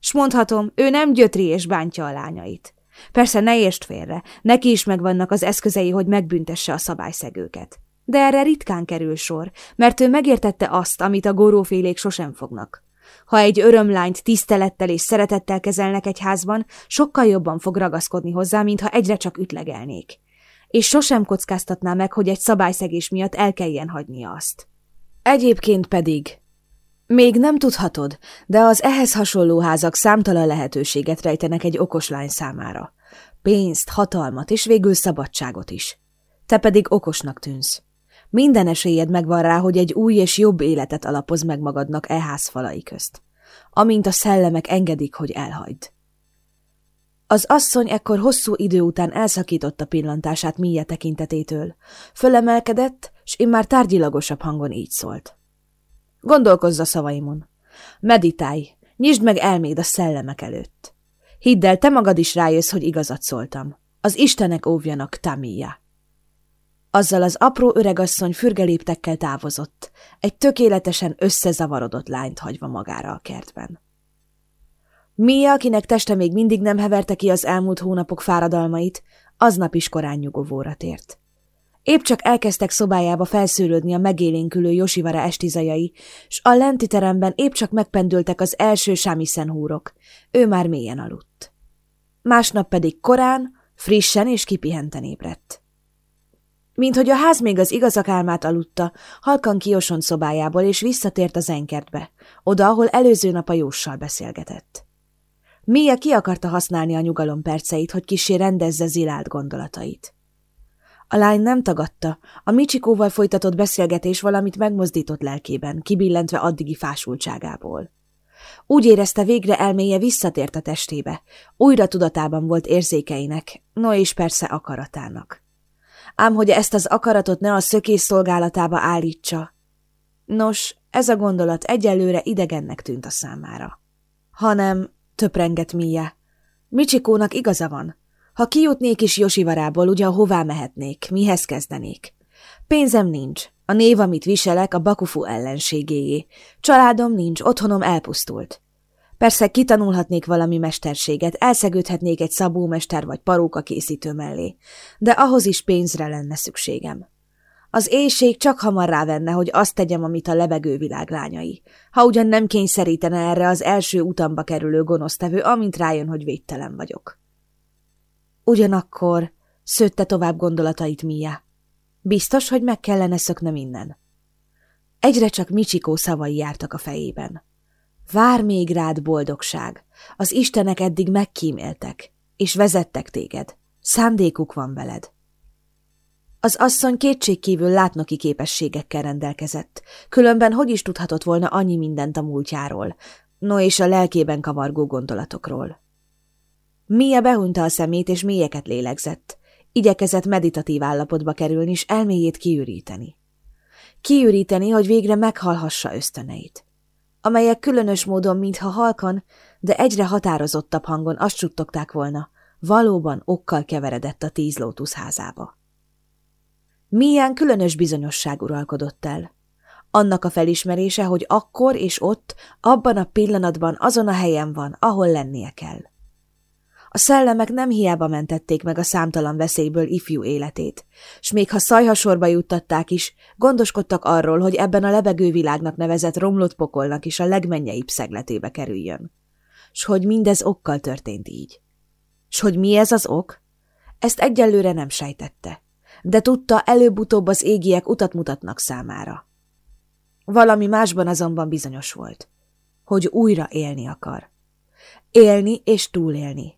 S mondhatom, ő nem gyötri és bántja a lányait. Persze ne értsd félre, neki is megvannak az eszközei, hogy megbüntesse a szabályszegőket. De erre ritkán kerül sor, mert ő megértette azt, amit a górófélék sosem fognak. Ha egy örömlányt tisztelettel és szeretettel kezelnek egy házban, sokkal jobban fog ragaszkodni hozzá, mintha egyre csak ütlegelnék. És sosem kockáztatná meg, hogy egy szabályszegés miatt el kelljen hagynia azt. Egyébként pedig... Még nem tudhatod, de az ehhez hasonló házak számtalan lehetőséget rejtenek egy okos lány számára. Pénzt, hatalmat és végül szabadságot is. Te pedig okosnak tűnsz. Minden esélyed megvan rá, hogy egy új és jobb életet alapoz meg magadnak e ház falai közt. Amint a szellemek engedik, hogy elhagyd. Az asszony ekkor hosszú idő után elszakította pillantását Mia tekintetétől. Fölemelkedett, s immár tárgyilagosabb hangon így szólt. Gondolkozz a szavaimon. Meditálj, nyisd meg elméd a szellemek előtt. Hidd el, te magad is rájössz, hogy igazat szóltam. Az istenek óvjanak, Tamia. Azzal az apró öregasszony fürgeléptekkel távozott, egy tökéletesen összezavarodott lányt hagyva magára a kertben. Mia, akinek teste még mindig nem heverte ki az elmúlt hónapok fáradalmait, aznap is korán nyugovóra tért. Épp csak elkezdtek szobájába felszűrődni a megélénkülő Josivara estizajai, s a lenti teremben épp csak megpendültek az első sámiszenhúrok. Ő már mélyen aludt. Másnap pedig korán, frissen és kipihenten ébredt. Mint hogy a ház még az igazak álmát aludta, halkan kiosont szobájából, és visszatért az enkertbe, oda, ahol előző nap a Jóssal beszélgetett. Mia ki akarta használni a nyugalom perceit, hogy kisé rendezze Zilált gondolatait. A lány nem tagadta, a Micsikóval folytatott beszélgetés valamit megmozdított lelkében, kibillentve addigi fásultságából. Úgy érezte végre elméje visszatért a testébe, újra tudatában volt érzékeinek, no és persze akaratának ám hogy ezt az akaratot ne a szökés szolgálatába állítsa. Nos, ez a gondolat egyelőre idegennek tűnt a számára. Hanem, töprengett Mia, Micsikónak igaza van. Ha kijutnék is Josivarából, ugye hová mehetnék, mihez kezdenék? Pénzem nincs, a név, amit viselek, a Bakufu ellenségéjé. Családom nincs, otthonom elpusztult. Persze kitanulhatnék valami mesterséget, elszegődhetnék egy szabómester vagy paróka készítő mellé, de ahhoz is pénzre lenne szükségem. Az éjség csak hamar rávenne, hogy azt tegyem, amit a lebegő világ lányai, ha ugyan nem kényszerítene erre az első utamba kerülő gonosztevő, amint rájön, hogy védtelen vagyok. Ugyanakkor szőtte tovább gondolatait Mia. Biztos, hogy meg kellene szöknem innen. Egyre csak Micsikó szavai jártak a fejében. Vár még rád boldogság, az istenek eddig megkíméltek, és vezettek téged, szándékuk van veled. Az asszony kétségkívül látnoki képességekkel rendelkezett, különben hogy is tudhatott volna annyi mindent a múltjáról, no és a lelkében kavargó gondolatokról. Mia behunta a szemét, és mélyeket lélegzett. Igyekezett meditatív állapotba kerülni, és elméjét kiüríteni. Kiüríteni, hogy végre meghallhassa ösztöneit amelyek különös módon, mintha halkan, de egyre határozottabb hangon azt suttogták volna, valóban okkal keveredett a tíz lótusz házába. Milyen különös bizonyosság uralkodott el. Annak a felismerése, hogy akkor és ott, abban a pillanatban azon a helyen van, ahol lennie kell. A szellemek nem hiába mentették meg a számtalan veszélyből ifjú életét, s még ha szajhasorba juttatták is, gondoskodtak arról, hogy ebben a lebegővilágnak nevezett romlott pokolnak is a legmennyeibb szegletébe kerüljön. S hogy mindez okkal történt így. S hogy mi ez az ok? Ezt egyelőre nem sejtette, de tudta, előbb-utóbb az égiek utat mutatnak számára. Valami másban azonban bizonyos volt, hogy újra élni akar. Élni és túlélni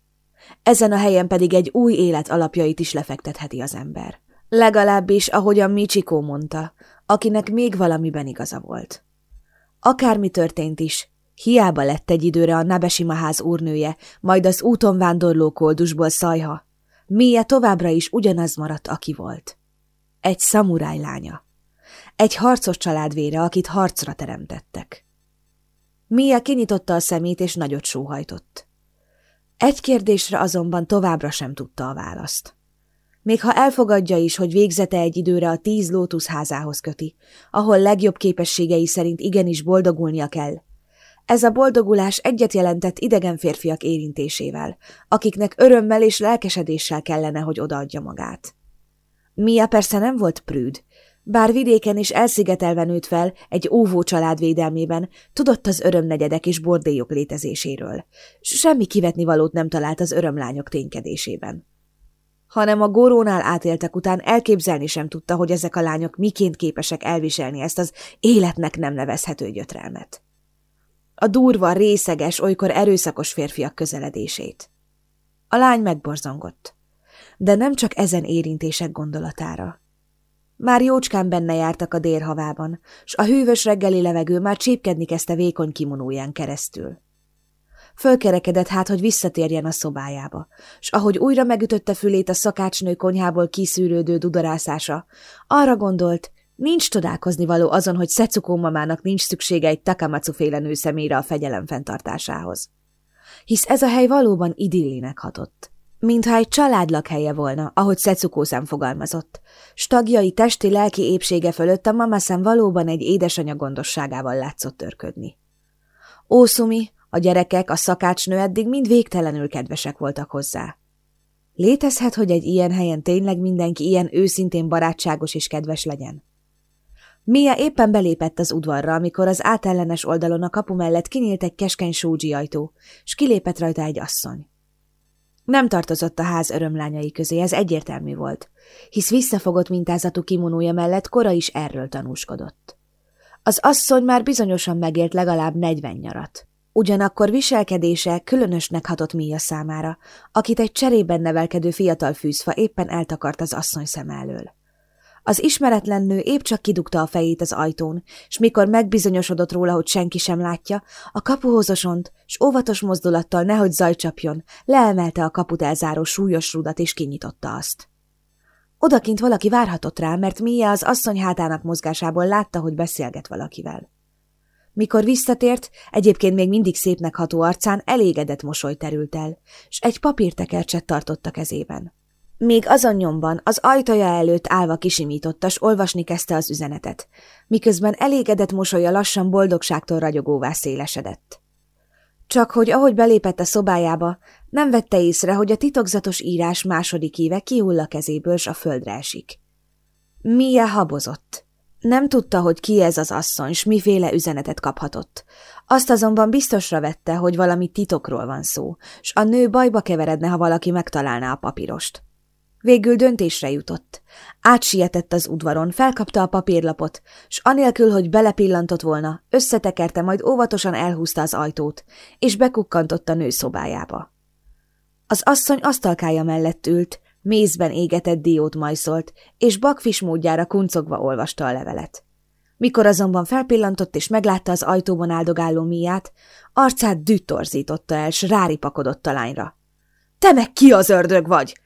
ezen a helyen pedig egy új élet alapjait is lefektetheti az ember. Legalábbis, ahogyan Michiko mondta, akinek még valamiben igaza volt. Akármi történt is, hiába lett egy időre a Nabesima ház úrnője, majd az úton vándorló koldusból szajha, Mia továbbra is ugyanaz maradt, aki volt. Egy szamuráj lánya. Egy harcos családvére, akit harcra teremtettek. Mia kinyitotta a szemét, és nagyot sóhajtott. Egy kérdésre azonban továbbra sem tudta a választ. Még ha elfogadja is, hogy végzete egy időre a tíz lótusz házához köti, ahol legjobb képességei szerint igenis boldogulnia kell. Ez a boldogulás egyet jelentett idegen férfiak érintésével, akiknek örömmel és lelkesedéssel kellene, hogy odaadja magát. Mia persze nem volt prűd, bár vidéken is elszigetelve nőtt fel egy óvó család védelmében, tudott az örömnegyedek és bordélyok létezéséről. Semmi kivetni valót nem talált az örömlányok ténykedésében. Hanem a górónál átéltek után elképzelni sem tudta, hogy ezek a lányok miként képesek elviselni ezt az életnek nem nevezhető gyötrelmet. A durva, részeges, olykor erőszakos férfiak közeledését. A lány megborzongott. De nem csak ezen érintések gondolatára. Már jócskán benne jártak a dérhavában, s a hűvös reggeli levegő már csípkedni kezdte vékony kimonóján keresztül. Fölkerekedett hát, hogy visszatérjen a szobájába, s ahogy újra megütötte fülét a szakácsnő konyhából kiszűrődő dudarászása, arra gondolt, nincs csodálkozni való azon, hogy Szecukó mamának nincs szüksége egy Takamatsu féle nő személyre a fegyelem fenntartásához. Hisz ez a hely valóban idillinek hatott mintha egy család lakhelye volna, ahogy Szecukó szem fogalmazott. Stagjai testi-lelki épsége fölött a mamaszem valóban egy édesanya gondosságával látszott törködni. Ószumi, a gyerekek, a szakácsnő eddig mind végtelenül kedvesek voltak hozzá. Létezhet, hogy egy ilyen helyen tényleg mindenki ilyen őszintén barátságos és kedves legyen? Mia éppen belépett az udvarra, amikor az átellenes oldalon a kapu mellett kinyílt egy keskeny sógyi ajtó, s kilépett rajta egy asszony. Nem tartozott a ház örömlányai közé, ez egyértelmű volt, hisz visszafogott mintázatú kimonója mellett kora is erről tanúskodott. Az asszony már bizonyosan megélt legalább negyven nyarat. Ugyanakkor viselkedése különösnek hatott Mia számára, akit egy cserében nevelkedő fiatal fűzfa éppen eltakart az asszony szem elől. Az ismeretlen nő épp csak kidugta a fejét az ajtón, s mikor megbizonyosodott róla, hogy senki sem látja, a kapuhoz osont, s óvatos mozdulattal nehogy zaj csapjon, leemelte a kaput elzáró súlyos rudat és kinyitotta azt. Odakint valaki várhatott rá, mert Mia az asszony hátának mozgásából látta, hogy beszélget valakivel. Mikor visszatért, egyébként még mindig szépnek ható arcán elégedett mosoly terült el, s egy papírtekercset tartott a kezében. Még azon nyomban az ajtaja előtt állva kisimította, s olvasni kezdte az üzenetet, miközben elégedett mosolya lassan boldogságtól ragyogóvá szélesedett. Csak hogy ahogy belépett a szobájába, nem vette észre, hogy a titokzatos írás második éve kihull a kezéből, s a földre esik. Mia habozott. Nem tudta, hogy ki ez az asszony, s miféle üzenetet kaphatott. Azt azonban biztosra vette, hogy valami titokról van szó, s a nő bajba keveredne, ha valaki megtalálná a papírost. Végül döntésre jutott. Átsietett az udvaron, felkapta a papírlapot, s anélkül, hogy belepillantott volna, összetekerte, majd óvatosan elhúzta az ajtót, és bekukkantott a nő szobájába. Az asszony asztalkája mellett ült, mézben égetett diót majszolt, és bakfis módjára kuncogva olvasta a levelet. Mikor azonban felpillantott és meglátta az ajtóban áldogáló miát, arcát dütorzította el, s ráripakodott a lányra. – Te meg ki az ördög vagy?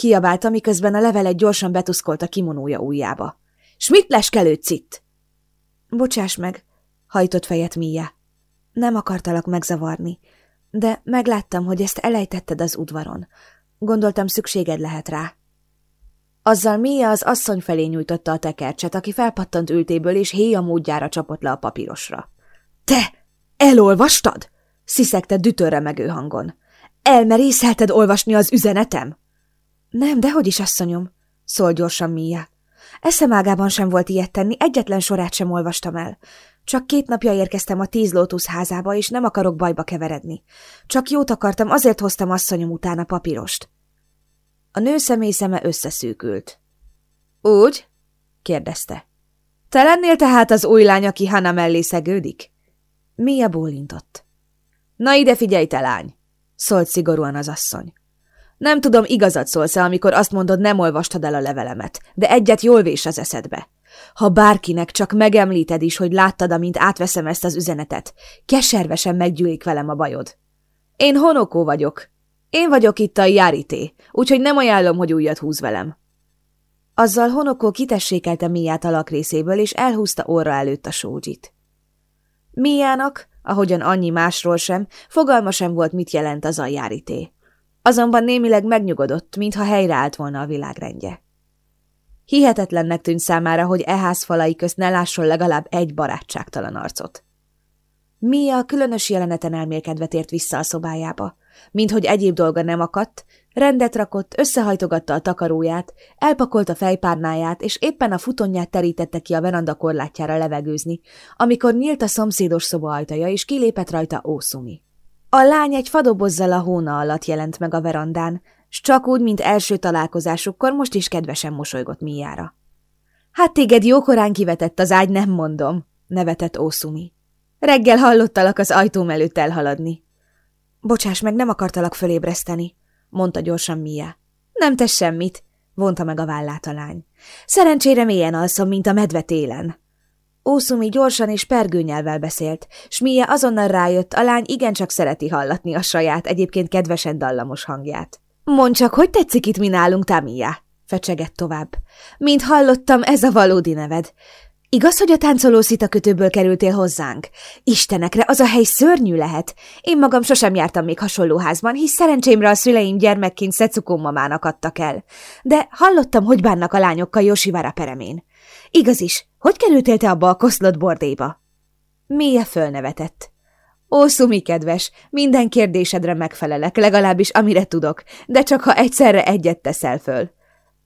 Kiabálta, miközben a levelet gyorsan betuszkolt a kimonója ujjába. – S mit leskelődsz itt? – Bocsáss meg, hajtott fejet Mia. Nem akartalak megzavarni, de megláttam, hogy ezt elejtetted az udvaron. Gondoltam, szükséged lehet rá. Azzal Mia az asszony felé nyújtotta a tekercset, aki felpattant ültéből, és héja módjára csapott le a papírosra. – Te! Elolvastad? – sziszegte dütörremegő hangon. – Elmerészelted olvasni az üzenetem? Nem, dehogy is, asszonyom, szól gyorsan Mia. Eszemágában sem volt ilyet tenni, egyetlen sorát sem olvastam el. Csak két napja érkeztem a tíz lótusz házába, és nem akarok bajba keveredni. Csak jót akartam, azért hoztam asszonyom után a papírost. A nő személy szeme összeszűkült. Úgy? kérdezte. Te lennél tehát az új lány, aki Hanna mellé szegődik? Mia bólintott. Na ide figyelj, te lány! szólt szigorúan az asszony. Nem tudom, igazat szólsz-e, amikor azt mondod, nem olvastad el a levelemet, de egyet jól vés az eszedbe. Ha bárkinek csak megemlíted is, hogy láttad, amint átveszem ezt az üzenetet, keservesen meggyűlik velem a bajod. Én Honokó vagyok. Én vagyok itt a járité, úgyhogy nem ajánlom, hogy újat húz velem. Azzal Honokó kitessékelte Miát a lakrészéből, és elhúzta orra előtt a sógyit. Miának, ahogyan annyi másról sem, fogalma sem volt, mit jelent az a járité. Azonban némileg megnyugodott, mintha helyreállt volna a világrendje. Hihetetlennek tűnt számára, hogy e ház falai közt ne lásson legalább egy barátságtalan arcot. Mia különös jeleneten elmélkedve tért vissza a szobájába. Minthogy egyéb dolga nem akadt, rendet rakott, összehajtogatta a takaróját, elpakolta fejpárnáját, és éppen a futonját terítette ki a veranda korlátjára levegőzni, amikor nyílt a szomszédos szoba ajtaja, és kilépett rajta Ószumi. A lány egy fadobozzal a hóna alatt jelent meg a verandán, s csak úgy, mint első találkozásukkor most is kedvesen mosolygott Miára. Hát téged jókorán kivetett az ágy, nem mondom, nevetett Ószumi. Reggel hallottalak az ajtóm előtt elhaladni. Bocsáss meg, nem akartalak fölébreszteni, mondta gyorsan Mia. Nem tesz semmit, vonta meg a vállát a lány. Szerencsére mélyen alszom, mint a medve télen. Ószumi gyorsan és pergőnyelvel beszélt, s Mia azonnal rájött, a lány igencsak szereti hallatni a saját, egyébként kedvesen dallamos hangját. Mondd csak, hogy tetszik itt mi nálunk, Tamia? fecsegett tovább. Mint hallottam, ez a valódi neved. Igaz, hogy a táncoló szitakötőből kerültél hozzánk? Istenekre, az a hely szörnyű lehet. Én magam sosem jártam még hasonló házban, hisz szerencsémre a szüleim gyermekként Szecukó mamának adtak el. De hallottam, hogy bánnak a lányokkal Josivara peremén. Igaz is, hogy kerültél te abba a koszlott bordéba? Mélye fölnevetett. Ó, Szumi kedves, minden kérdésedre megfelelek, legalábbis amire tudok, de csak ha egyszerre egyet teszel föl.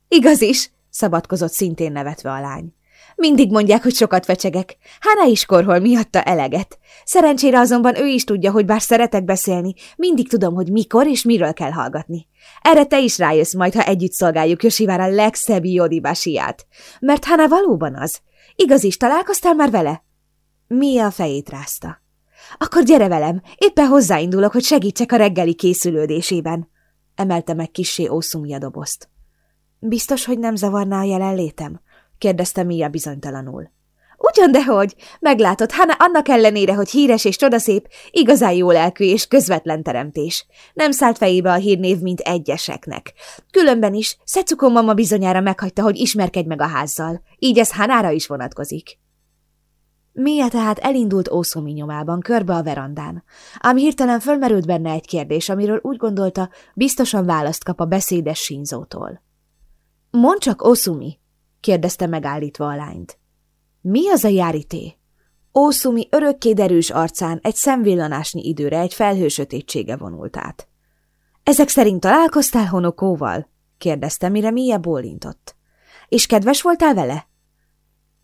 Igaz is, szabadkozott szintén nevetve a lány. Mindig mondják, hogy sokat fecsegek. Hána is korhol miatta eleget. Szerencsére azonban ő is tudja, hogy bár szeretek beszélni, mindig tudom, hogy mikor és miről kell hallgatni. Erre te is rájössz majd, ha együtt szolgáljuk Josivár a legszebb Jodibásiát. Mert Hána valóban az. Igaz is, találkoztál már vele? Mia fejét rázta. Akkor gyere velem, éppen hozzáindulok, hogy segítsek a reggeli készülődésében. Emelte meg kissé Ószumi a dobozt. Biztos, hogy nem zavarná a jelenlétem? Kérdezte Mia bizonytalanul. Ugyan dehogy, meglátod, Hanna annak ellenére, hogy híres és csodaszép, igazán jó lelkű és közvetlen teremtés. Nem szállt fejébe a hírnév, mint egyeseknek. Különben is, Szecukó mama bizonyára meghagyta, hogy ismerkedj meg a házzal. Így ez Hanára is vonatkozik. Mia tehát elindult Ószumi nyomában, körbe a verandán, ám hirtelen fölmerült benne egy kérdés, amiről úgy gondolta, biztosan választ kap a beszédes sínzótól. Mondd csak, Ószumi, kérdezte megállítva a lányt. Mi az a járité? Ószumi örökké derűs arcán egy szemvillanásnyi időre egy felhő sötétsége vonult át. Ezek szerint találkoztál Honokóval? kérdezte, mire Mia bólintott. És kedves voltál vele?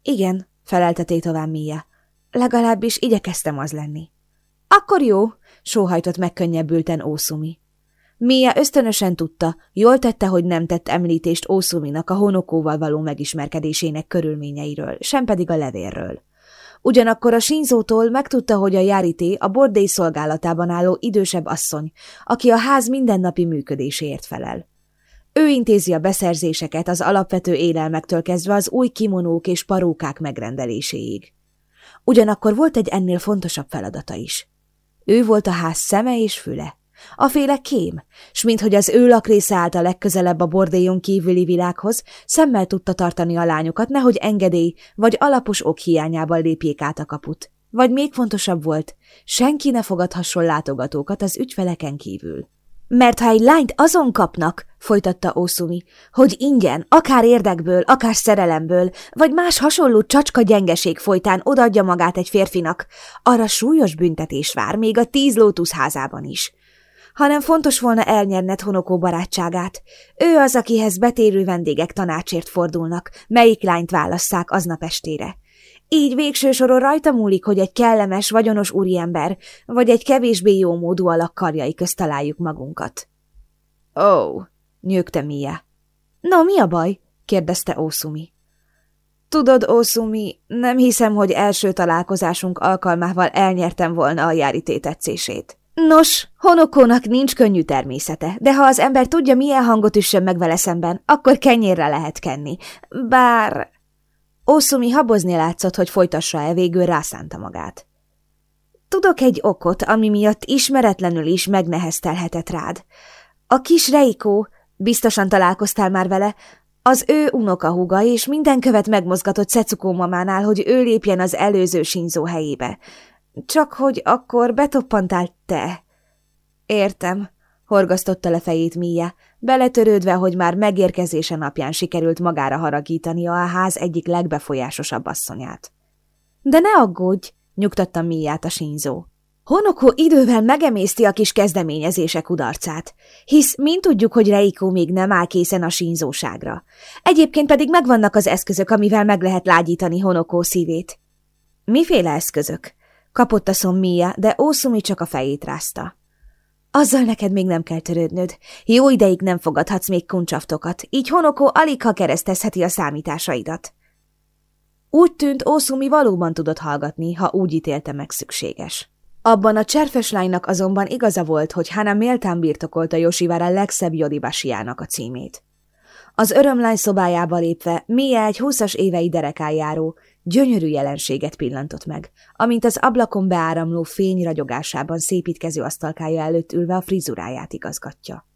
Igen, felelte tovább Mia. Legalábbis igyekeztem az lenni. Akkor jó, sóhajtott megkönnyebbülten Ószumi. Mia ösztönösen tudta, jól tette, hogy nem tett említést Ószuminak a honokóval való megismerkedésének körülményeiről, sem pedig a levérről. Ugyanakkor a sínzótól megtudta, hogy a Járité a bordély szolgálatában álló idősebb asszony, aki a ház mindennapi működéséért felel. Ő intézi a beszerzéseket az alapvető élelmektől kezdve az új kimonók és parókák megrendeléséig. Ugyanakkor volt egy ennél fontosabb feladata is. Ő volt a ház szeme és füle. A féle kém, s minthogy az ő lakrésze állt a legközelebb a bordélyon kívüli világhoz, szemmel tudta tartani a lányokat, nehogy engedély vagy alapos ok hiányában lépjék át a kaput. Vagy még fontosabb volt, senki ne fogadhasson látogatókat az ügyfeleken kívül. Mert ha egy lányt azon kapnak, folytatta Ószumi, hogy ingyen, akár érdekből, akár szerelemből, vagy más hasonló csacska gyengeség folytán odaadja magát egy férfinak, arra súlyos büntetés vár, még a tíz lótusz házában is hanem fontos volna elnyerned Honokó barátságát. Ő az, akihez betérő vendégek tanácsért fordulnak, melyik lányt válasszák aznap estére. Így végső soron rajta múlik, hogy egy kellemes, vagyonos úriember, vagy egy kevésbé jó módú alak karjai közt találjuk magunkat. Ó, oh, nyögte Mia. No, mi a baj? kérdezte Ószumi. Tudod, Ószumi, nem hiszem, hogy első találkozásunk alkalmával elnyertem volna a járité tetszését. Nos, Honokónak nincs könnyű természete, de ha az ember tudja, milyen hangot üssön meg vele szemben, akkor kenyérre lehet kenni. Bár... Ószumi habozni látszott, hogy folytassa el, végül rászánta magát. Tudok egy okot, ami miatt ismeretlenül is megneheztelhetett rád. A kis Reikó, biztosan találkoztál már vele, az ő unokahúga, és minden követ megmozgatott Szecukó mamánál, hogy ő lépjen az előző sínzó helyébe. Csak hogy akkor betoppantál te. Értem, horgasztotta le fejét Mia, beletörődve, hogy már megérkezése napján sikerült magára haragítania a ház egyik legbefolyásosabb asszonyát. De ne aggódj, nyugtatta Miát a sínzó. Honoko idővel megemészti a kis kezdeményezések kudarcát, hisz mint tudjuk, hogy Reiko még nem áll készen a sínzóságra. Egyébként pedig megvannak az eszközök, amivel meg lehet lágyítani Honoko szívét. Miféle eszközök? Kapott a szom Mia, de Ószumi csak a fejét rázta. Azzal neked még nem kell törődnöd. Jó ideig nem fogadhatsz még kuncsaftokat, így Honoko alig ha keresztezheti a számításaidat. Úgy tűnt, Ószumi valóban tudott hallgatni, ha úgy ítélte meg szükséges. Abban a cserfes lánynak azonban igaza volt, hogy Hana méltán birtokolta Yoshivára legszebb Jodibasiának a címét. Az örömlány szobájába lépve Mia egy húszas évei derekájáró, gyönyörű jelenséget pillantott meg, amint az ablakon beáramló fény ragyogásában szépítkező asztalkája előtt ülve a frizuráját igazgatja.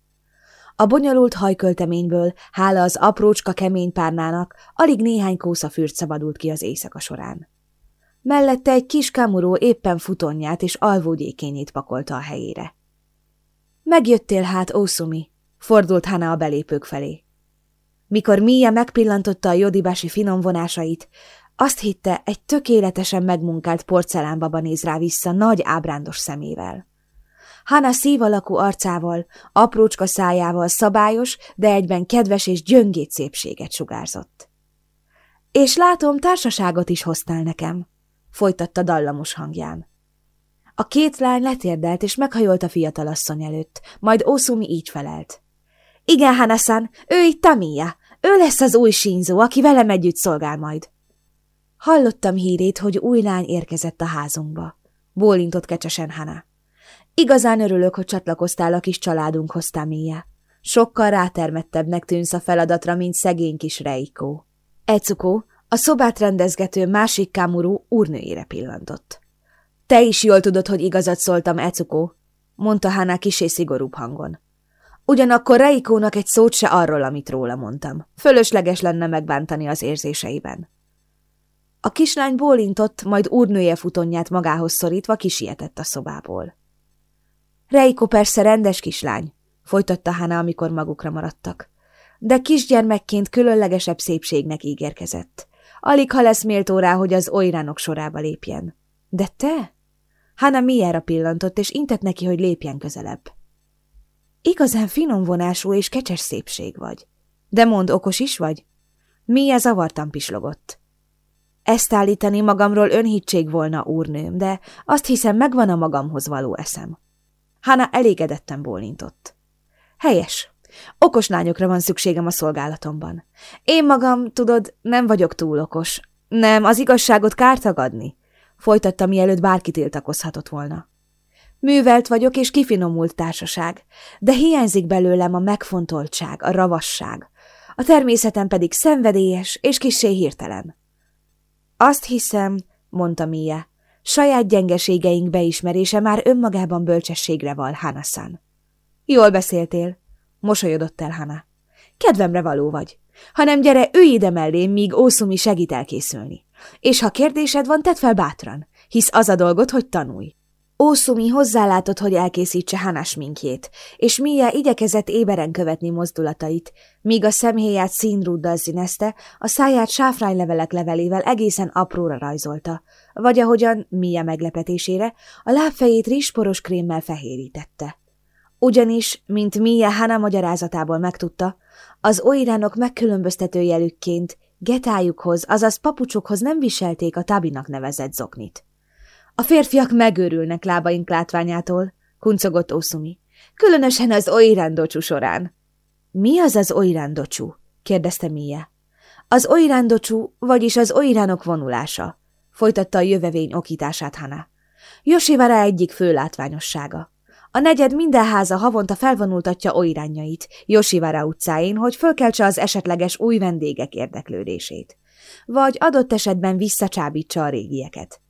A bonyolult hajkölteményből, hála az aprócska kemény párnának, alig néhány kószafürt szabadult ki az éjszaka során. Mellette egy kis kamuró éppen futonját és alvógyékényét pakolta a helyére. Megjöttél hát, Ószumi, fordult Hana a belépők felé. Mikor Mia megpillantotta a jodibási finom vonásait, azt hitte, egy tökéletesen megmunkált porcelánbaba néz rá vissza nagy ábrándos szemével. Hana szív alakú arcával, aprócska szájával szabályos, de egyben kedves és gyöngét szépséget sugárzott. És látom, társaságot is hoztál nekem, folytatta dallamos hangján. A két lány letérdelt és meghajolt a fiatalasszony előtt, majd Ószumi így felelt. Igen, Hanasan, ő itt Tamia, ő lesz az új sínzó, aki velem együtt szolgál majd. Hallottam hírét, hogy új lány érkezett a házunkba. Bólintott kecsesen Hana. Igazán örülök, hogy csatlakoztál a kis családunkhoz, Tamia. Sokkal rátermettebbnek tűnsz a feladatra, mint szegény kis Reiko. Ecukó, a szobát rendezgető másik kámurú úrnőjére pillantott. Te is jól tudod, hogy igazat szóltam, Ecukó, mondta Hana kisé szigorúbb hangon. Ugyanakkor Reikónak egy szót se arról, amit róla mondtam. Fölösleges lenne megbántani az érzéseiben. A kislány bólintott, majd úrnője futonját magához szorítva kisietett a szobából. Reiko persze rendes kislány, folytatta Hana, amikor magukra maradtak. De kisgyermekként különlegesebb szépségnek ígérkezett. Alig ha lesz méltó rá, hogy az oiránok sorába lépjen. De te? Hana Miára pillantott, és intett neki, hogy lépjen közelebb. Igazán finom vonású és kecses szépség vagy. De mond, okos is vagy? Mia zavartan pislogott. Ezt állítani magamról önhitség volna, úrnőm, de azt hiszem megvan a magamhoz való eszem. Hána elégedetten bólintott. Helyes. Okos lányokra van szükségem a szolgálatomban. Én magam, tudod, nem vagyok túl okos. Nem, az igazságot kár tagadni. Folytatta, mielőtt bárki tiltakozhatott volna. Művelt vagyok és kifinomult társaság, de hiányzik belőlem a megfontoltság, a ravasság. A természetem pedig szenvedélyes és kissé hirtelen. Azt hiszem, mondta Mia, saját gyengeségeink beismerése már önmagában bölcsességre val, Hanasan. Jól beszéltél, mosolyodott el Hana. Kedvemre való vagy. Ha nem gyere, ülj ide mellém, míg Ószumi segít elkészülni. És ha kérdésed van, tedd fel bátran, hisz az a dolgot, hogy tanulj. Ószumi hozzálátott, hogy elkészítse Hanás minkjét, és Mia igyekezett éberen követni mozdulatait, míg a szemhéját színrúddal színezte, a száját sáfránylevelek levelével egészen apróra rajzolta, vagy ahogyan Mia meglepetésére a lábfejét rizsporos krémmel fehérítette. Ugyanis, mint Mia Hana magyarázatából megtudta, az oiránok megkülönböztető jelükként getájukhoz, azaz papucsokhoz nem viselték a tabinak nevezett zoknit. A férfiak megőrülnek lábaink látványától, kuncogott Oszumi. Különösen az oirándocsú során. Mi az az oirándocsú? kérdezte Mia. Az oirándocsú, vagyis az oiránok vonulása, folytatta a jövevény okítását Hana. Josivara egyik fő látványossága. A negyed minden háza havonta felvonultatja oirányait Josivara utcáin, hogy fölkeltse az esetleges új vendégek érdeklődését. Vagy adott esetben visszacsábítsa a régieket.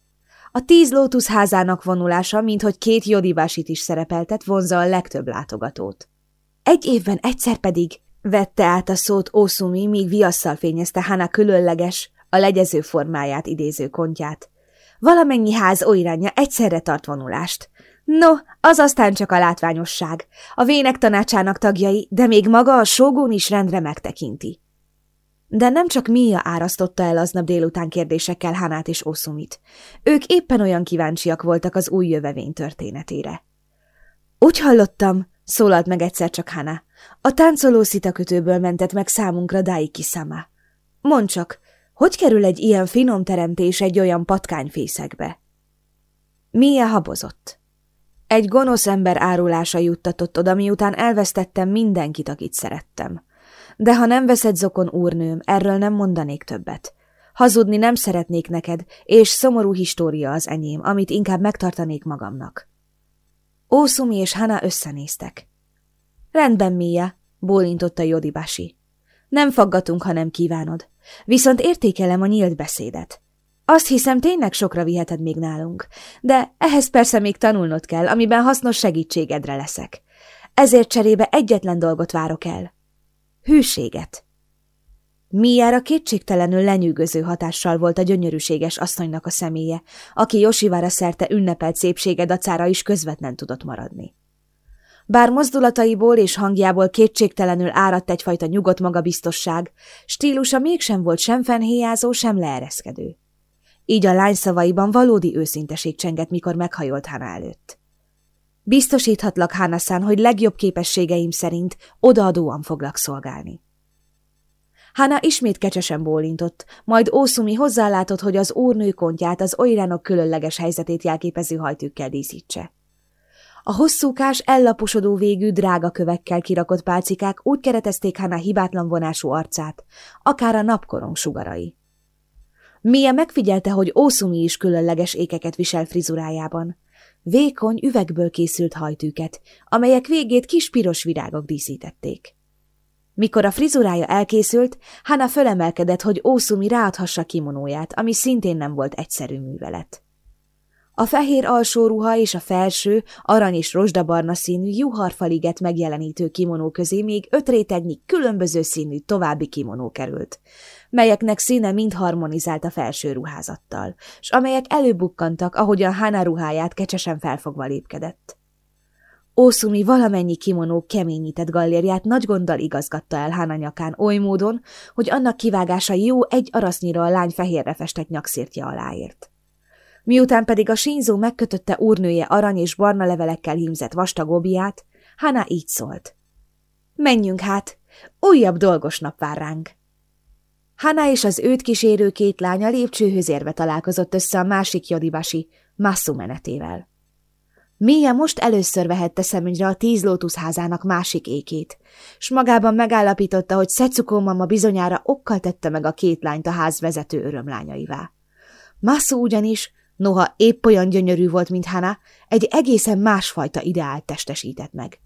A tíz lótuszházának vonulása, minthogy két jodibásit is szerepeltet, vonza a legtöbb látogatót. Egy évben egyszer pedig vette át a szót Ószumi, míg viasszal fényezte Hana különleges, a legyező formáját idéző kontját. Valamennyi ház olyránya egyszerre tart vonulást. No, az aztán csak a látványosság. A vének tanácsának tagjai, de még maga a sógón is rendre megtekinti. De nem csak Mia árasztotta el aznap délután kérdésekkel Hanát és Oszumit. Ők éppen olyan kíváncsiak voltak az új jövevény történetére. Úgy hallottam, szólalt meg egyszer csak Hana. A táncoló szitakötőből mentett meg számunkra Daiki Sama. Mondd csak, hogy kerül egy ilyen finom teremtés egy olyan patkányfészekbe? Mia habozott. Egy gonosz ember árulása juttatott oda, miután elvesztettem mindenkit, akit szerettem. De ha nem veszed zokon, úrnőm, erről nem mondanék többet. Hazudni nem szeretnék neked, és szomorú história az enyém, amit inkább megtartanék magamnak. Ószumi és Hana összenéztek. Rendben, Mia, bólintotta Jodibasi. Nem faggatunk, ha nem kívánod. Viszont értékelem a nyílt beszédet. Azt hiszem, tényleg sokra viheted még nálunk, de ehhez persze még tanulnod kell, amiben hasznos segítségedre leszek. Ezért cserébe egyetlen dolgot várok el. Hűséget. Miára kétségtelenül lenyűgöző hatással volt a gyönyörűséges asszonynak a személye, aki Josivára szerte ünnepelt szépsége dacára is közvetlen tudott maradni. Bár mozdulataiból és hangjából kétségtelenül áradt egyfajta nyugodt magabiztosság, stílusa mégsem volt sem fenhéjázó, sem leereszkedő. Így a lány szavaiban valódi őszinteség csengett, mikor meghajolt Hana előtt. Biztosíthatlak, Hánaszán, hogy legjobb képességeim szerint odaadóan foglak szolgálni. Hána ismét kecsesen bólintott, majd Ószumi hozzálátott, hogy az úrnő kontját az olyránok különleges helyzetét jelképező hajtűkkel díszítse. A hosszúkás, ellaposodó végű drága kövekkel kirakott pálcikák úgy keretezték Hana hibátlan vonású arcát, akár a napkorong sugarai. Mia megfigyelte, hogy Ószumi is különleges ékeket visel frizurájában. Vékony, üvegből készült hajtűket, amelyek végét kis piros virágok díszítették. Mikor a frizurája elkészült, Hana fölemelkedett, hogy Ószumi ráadhassa kimonóját, ami szintén nem volt egyszerű művelet. A fehér alsó ruha és a felső, arany és rozsdabarna színű juharfaliget megjelenítő kimonó közé még öt rétegnyi különböző színű további kimonó került, melyeknek színe mind harmonizált a felső ruházattal, s amelyek előbukkantak, ahogyan Hana ruháját kecsesen felfogva lépkedett. Ószumi valamennyi kimonó keményített gallérját nagy gonddal igazgatta el Hana nyakán oly módon, hogy annak kivágása jó egy arasznyira a lány fehérre festett nyakszírtja aláért. Miután pedig a sínzó megkötötte úrnője arany és barna levelekkel hímzett vastag obiát, Hana így szólt. Menjünk hát, újabb dolgos nap vár ránk. Hana és az őt kísérő két lánya lépcsőhöz érve találkozott össze a másik jodibasi, Massu menetével. Mia most először vehette szemügyre a tíz lótuszházának másik ékét, s magában megállapította, hogy Szecukó mama bizonyára okkal tette meg a két lányt a ház vezető örömlányaivá. Massu ugyanis Noha épp olyan gyönyörű volt, mint Hana, egy egészen másfajta ideált testesített meg.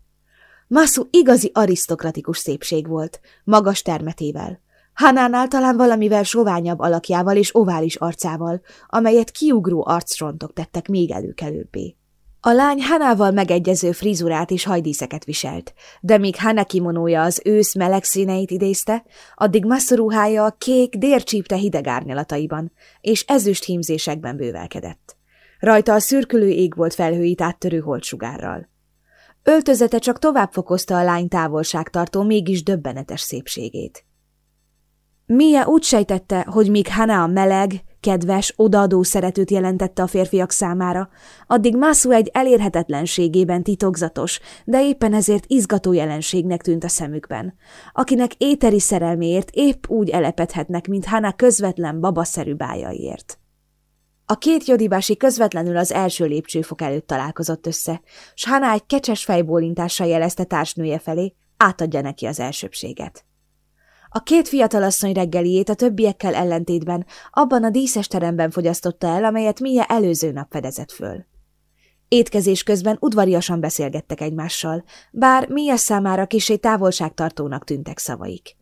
Masu igazi arisztokratikus szépség volt, magas termetével. Hanánál talán valamivel soványabb alakjával és ovális arcával, amelyet kiugró arcrontok tettek még előkelőbbé. A lány Hanával megegyező frizurát és hajdíszeket viselt, de míg Hana kimonója az ősz meleg színeit idézte, addig masszoruhája a kék dércsípte hideg árnyalataiban, és ezüst hímzésekben bővelkedett. Rajta a szürkülő ég volt felhőit áttörő holtsugárral. Öltözete csak tovább fokozta a lány távolságtartó, mégis döbbenetes szépségét. Mia úgy sejtette, hogy míg Hana a meleg, kedves, odaadó szeretőt jelentette a férfiak számára, addig Mászú egy elérhetetlenségében titokzatos, de éppen ezért izgató jelenségnek tűnt a szemükben, akinek éteri szerelméért épp úgy elepedhetnek, mint Hana közvetlen babaszerű bájaiért. A két jodibási közvetlenül az első lépcsőfok előtt találkozott össze, s Hana egy kecses fejbólintással jelezte társnője felé, átadja neki az elsőbséget. A két fiatalasszony reggeliét a többiekkel ellentétben abban a díszes teremben fogyasztotta el, amelyet Mia előző nap fedezett föl. Étkezés közben udvariasan beszélgettek egymással, bár Mia számára kisé távolságtartónak tűntek szavaik.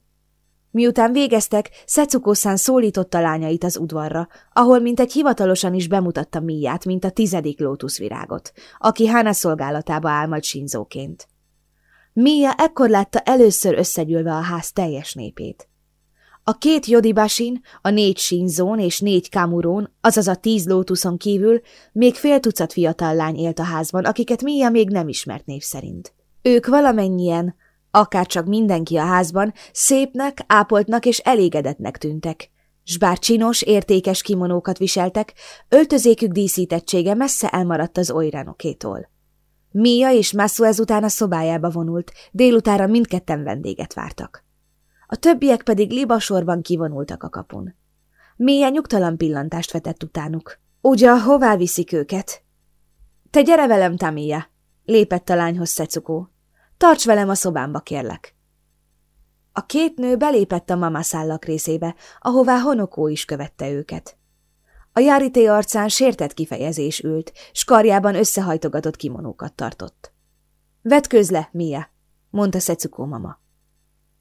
Miután végeztek, Szecukószán szólította lányait az udvarra, ahol mint egy hivatalosan is bemutatta Miát, mint a tizedik lótuszvirágot, aki Hána szolgálatába áll majd Mia ekkor látta először összegyűlve a ház teljes népét. A két jodibasin, a négy sinzón és négy kamurón, azaz a tíz lótuszon kívül még fél tucat fiatal lány élt a házban, akiket Mia még nem ismert név szerint. Ők valamennyien, akárcsak mindenki a házban, szépnek, ápoltnak és elégedetnek tűntek. S bár csinos, értékes kimonókat viseltek, öltözékük díszítettsége messze elmaradt az olyránokétól. Mia és Masu ezután a szobájába vonult, délutára mindketten vendéget vártak. A többiek pedig libasorban kivonultak a kapun. Mia nyugtalan pillantást vetett utánuk. Ugye, hová viszik őket? Te gyere velem, Tamia, lépett a lányhoz Szecukó. Tarts velem a szobámba, kérlek. A két nő belépett a mamaszállak részébe, ahová Honokó is követte őket. A járité arcán sértett kifejezés ült, s karjában összehajtogatott kimonókat tartott. – Vetkőz le, Mia! – mondta Szecukó mama.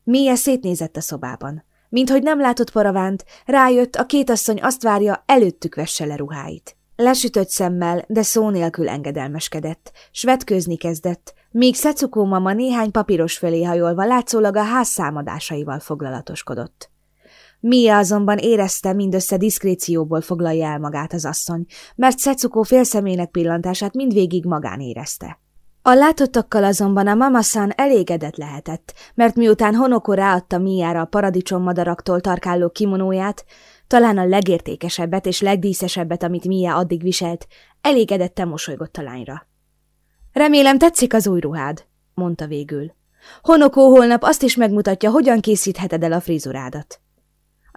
Mia szétnézett a szobában. Minthogy nem látott paravánt, rájött, a két asszony azt várja, előttük vesse le ruháit. Lesütött szemmel, de szó nélkül engedelmeskedett, s vetkőzni kezdett, míg Szecukó mama néhány papíros fölé hajolva látszólag a ház számadásaival foglalatoskodott. Mia azonban érezte, mindössze diszkrécióból foglalja el magát az asszony, mert Szecukó félszemének pillantását mindvégig magán érezte. A látottakkal azonban a mamaszán elégedett lehetett, mert miután Honoko ráadta Miára a paradicsommmadaraktól tarkáló kimonóját, talán a legértékesebbet és legdíszesebbet, amit Mia addig viselt, elégedetten mosolygott a lányra. Remélem tetszik az új ruhád, mondta végül. Honokó holnap azt is megmutatja, hogyan készítheted el a frizurádat.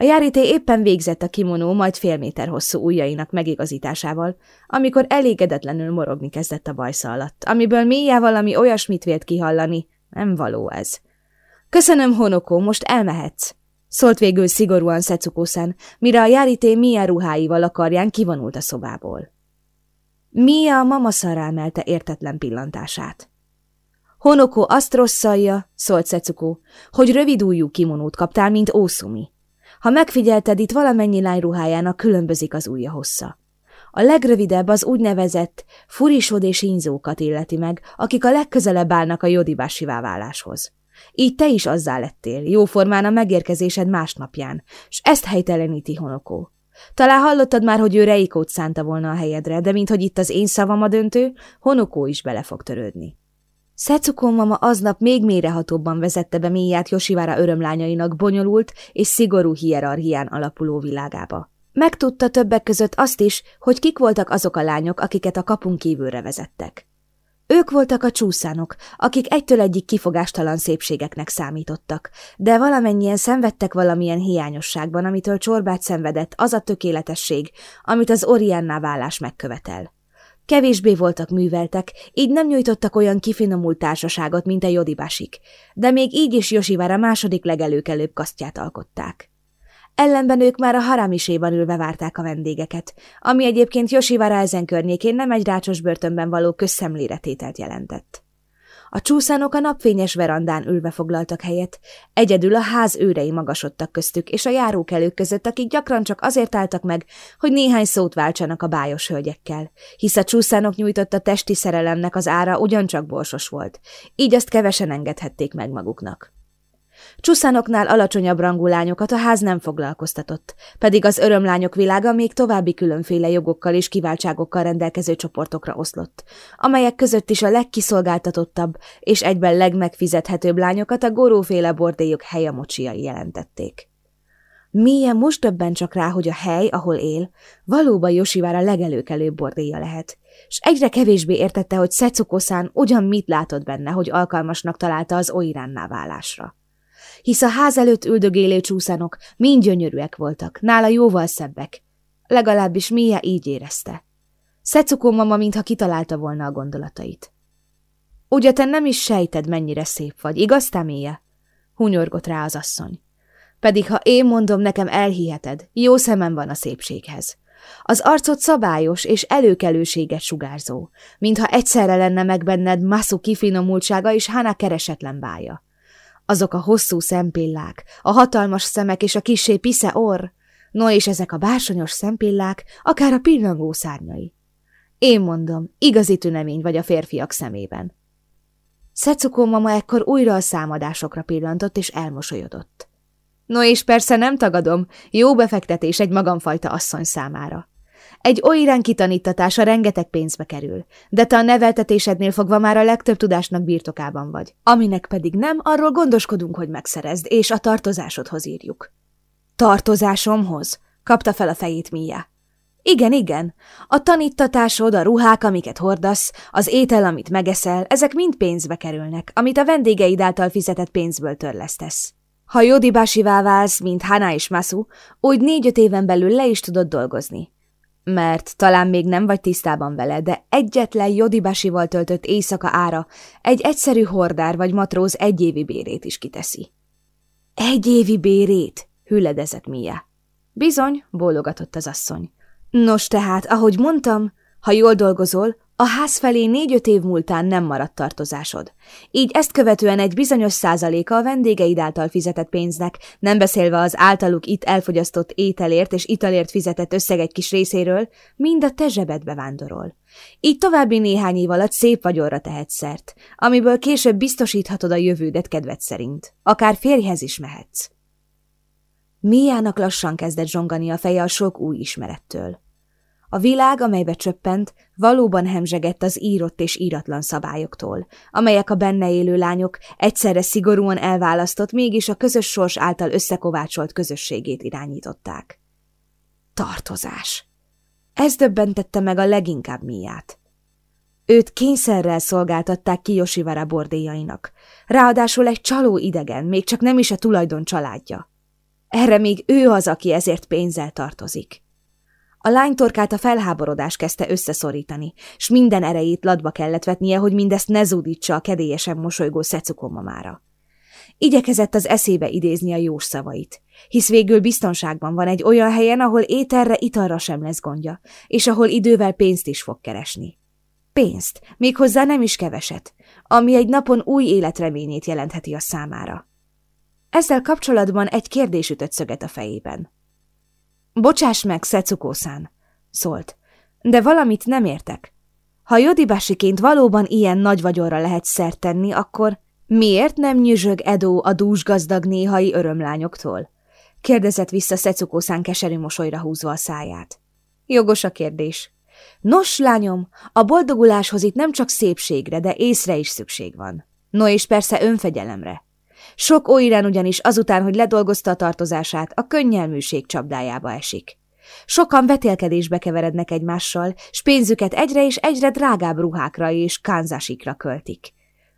A járité éppen végzett a kimonó majd fél méter hosszú ujjainak megigazításával, amikor elégedetlenül morogni kezdett a bajsza alatt, amiből mélye valami olyasmit vélt kihallani. Nem való ez. Köszönöm, Honokó, most elmehetsz. Szólt végül szigorúan Szecukószán, mire a járité Mia ruháival a karján kivonult a szobából. Mia a mama szarra emelte értetlen pillantását. Honoko azt rosszalja, szólt Szecukó, hogy rövid ujjú kimonót kaptál, mint Ószumi. Ha megfigyelted, itt valamennyi lány ruhájának különbözik az ujja hossza. A legrövidebb az úgynevezett furisod és inzókat illeti meg, akik a legközelebb állnak a jodibásivá váláshoz. Így te is azzá lettél, jóformán a megérkezésed másnapján, s ezt helyteleníti Honokó. Talán hallottad már, hogy ő Reikót szánta volna a helyedre, de minthogy itt az én szavam a döntő, Honokó is bele fog törődni. Szecukó mama aznap még mélyrehatóbban vezette be Méját Josivára örömlányainak bonyolult és szigorú hierarchián alapuló világába. Megtudta többek között azt is, hogy kik voltak azok a lányok, akiket a kapun kívülre vezettek. Ők voltak a csúszánok, akik egytől egyik kifogástalan szépségeknek számítottak, de valamennyien szenvedtek valamilyen hiányosságban, amitől csorbát szenvedett az a tökéletesség, amit az Oriánná válás megkövetel. Kevésbé voltak műveltek, így nem nyújtottak olyan kifinomult társaságot, mint a jodibásik, de még így is Josivára második legelőkelőbb kasztját alkották. Ellenben ők már a haramiséban ülve várták a vendégeket, ami egyébként Josivara ezen környékén nem egy rácsos börtönben való közszemléretételt jelentett. A csúszánok a napfényes verandán ülve foglaltak helyet, egyedül a ház őrei magasodtak köztük, és a járókelők között, akik gyakran csak azért álltak meg, hogy néhány szót váltsanak a bájos hölgyekkel, hisz a csúszánok nyújtotta testi szerelemnek az ára ugyancsak borsos volt, így azt kevesen engedhették meg maguknak. Csuszánoknál alacsonyabb rangú lányokat a ház nem foglalkoztatott, pedig az örömlányok világa még további különféle jogokkal és kiváltságokkal rendelkező csoportokra oszlott, amelyek között is a legkiszolgáltatottabb és egyben legmegfizethetőbb lányokat a góróféle bordélyok helyamocsiai jelentették. Milyen most többen csak rá, hogy a hely, ahol él, valóban Josivár a legelőkelőbb bordéja lehet, és egyre kevésbé értette, hogy Szecukoszán ugyan mit látott benne, hogy alkalmasnak találta az oiránná válásra hisz a ház előtt üldögélő csúszanok mind gyönyörűek voltak, nála jóval szebbek. Legalábbis Mia így érezte. Szecukó mama mintha kitalálta volna a gondolatait. Ugye te nem is sejted, mennyire szép vagy, igaz, Mia? Hunyorgott rá az asszony. Pedig ha én mondom, nekem elhiheted, jó szemem van a szépséghez. Az arcod szabályos és előkelőséget sugárzó, mintha egyszerre lenne meg benned Masu kifinomultsága és Hana keresetlen bája. Azok a hosszú szempillák, a hatalmas szemek és a kisé pisze orr, no és ezek a bársonyos szempillák, akár a pillangó szárnyai. Én mondom, igazi tünemény vagy a férfiak szemében. Szecukó mama ekkor újra a számadásokra pillantott és elmosolyodott. No és persze nem tagadom, jó befektetés egy magamfajta asszony számára. Egy oirán kitanítatása rengeteg pénzbe kerül, de te a neveltetésednél fogva már a legtöbb tudásnak birtokában vagy. Aminek pedig nem, arról gondoskodunk, hogy megszerezd, és a tartozásodhoz írjuk. Tartozásomhoz? Kapta fel a fejét Mia. Igen, igen. A tanítatásod, a ruhák, amiket hordasz, az étel, amit megeszel, ezek mind pénzbe kerülnek, amit a vendégeid által fizetett pénzből törlesztesz. Ha Jodibásivá válsz, mint Hana és Masu, úgy négy-öt éven belül le is tudod dolgozni. Mert talán még nem vagy tisztában vele, de egyetlen Jodibásival töltött éjszaka ára egy egyszerű hordár vagy matróz egyévi bérét is kiteszi. Egy évi bérét? hüledezett Mia. Bizony, bólogatott az asszony. Nos tehát, ahogy mondtam, ha jól dolgozol, a ház felé négy-öt év múltán nem maradt tartozásod. Így ezt követően egy bizonyos százaléka a vendégeid által fizetett pénznek, nem beszélve az általuk itt elfogyasztott ételért és italért fizetett összeg egy kis részéről, mind a te zsebedbe vándorol. Így további néhány év alatt szép vagyonra tehetsz szert, amiből később biztosíthatod a jövődet kedved szerint. Akár férjhez is mehetsz. Miának lassan kezdett zsongani a feje a sok új ismerettől. A világ, amelybe csöppent, valóban hemzsegett az írott és íratlan szabályoktól, amelyek a benne élő lányok egyszerre szigorúan elválasztott, mégis a közös sors által összekovácsolt közösségét irányították. Tartozás. Ez döbbentette meg a leginkább Miát. Őt kényszerrel szolgáltatták ki Josivara bordéjainak, ráadásul egy csaló idegen, még csak nem is a tulajdon családja. Erre még ő az, aki ezért pénzzel tartozik. A lánytorkát a felháborodás kezdte összeszorítani, s minden erejét ladba kellett vetnie, hogy mindezt ne zúdítsa a kedélyesen mosolygó Szecuko mamára. Igyekezett az eszébe idézni a jós szavait, hisz végül biztonságban van egy olyan helyen, ahol ételre, italra sem lesz gondja, és ahol idővel pénzt is fog keresni. Pénzt, méghozzá nem is keveset, ami egy napon új életreményét jelentheti a számára. Ezzel kapcsolatban egy kérdés ütött szöget a fejében. Bocsáss meg, Szecukószán, szólt, de valamit nem értek. Ha Jodibásiként valóban ilyen nagy vagyonra lehet szert tenni, akkor miért nem nyüzsög Edó a dús gazdag néhai örömlányoktól? kérdezett vissza Szecukószán keserű mosolyra húzva a száját. Jogos a kérdés. Nos, lányom, a boldoguláshoz itt nem csak szépségre, de észre is szükség van. No és persze önfegyelemre. Sok oirán ugyanis azután, hogy ledolgozta a tartozását, a könnyelműség csapdájába esik. Sokan vetélkedésbe keverednek egymással, s pénzüket egyre és egyre drágább ruhákra és kánzásikra költik.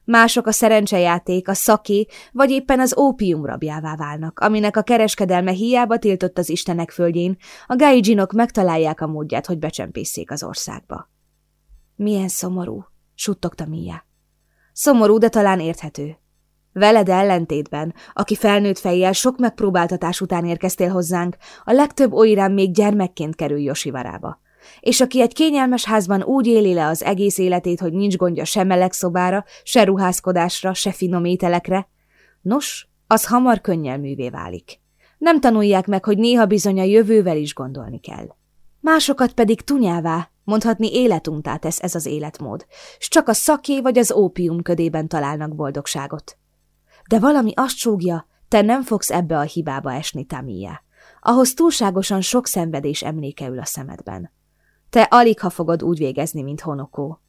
Mások a szerencsejáték, a szaké, vagy éppen az ópium rabjává válnak, aminek a kereskedelme hiába tiltott az istenek földjén, a gaijinok megtalálják a módját, hogy becsempészék az országba. Milyen szomorú, suttogta Mia. Szomorú, de talán érthető. Veled ellentétben, aki felnőtt fejjel sok megpróbáltatás után érkeztél hozzánk, a legtöbb oirán még gyermekként kerül Josivarába. És aki egy kényelmes házban úgy éli le az egész életét, hogy nincs gondja se meleg szobára, se ruházkodásra, se finom ételekre, nos, az hamar könnyelművé válik. Nem tanulják meg, hogy néha bizony a jövővel is gondolni kell. Másokat pedig tunyává, mondhatni életuntá tesz ez az életmód, s csak a szaké vagy az ópium ködében találnak boldogságot. De valami azt súgja, te nem fogsz ebbe a hibába esni, Tamia. Ahhoz túlságosan sok szenvedés emléke ül a szemedben. Te alig ha fogod úgy végezni, mint Honokó.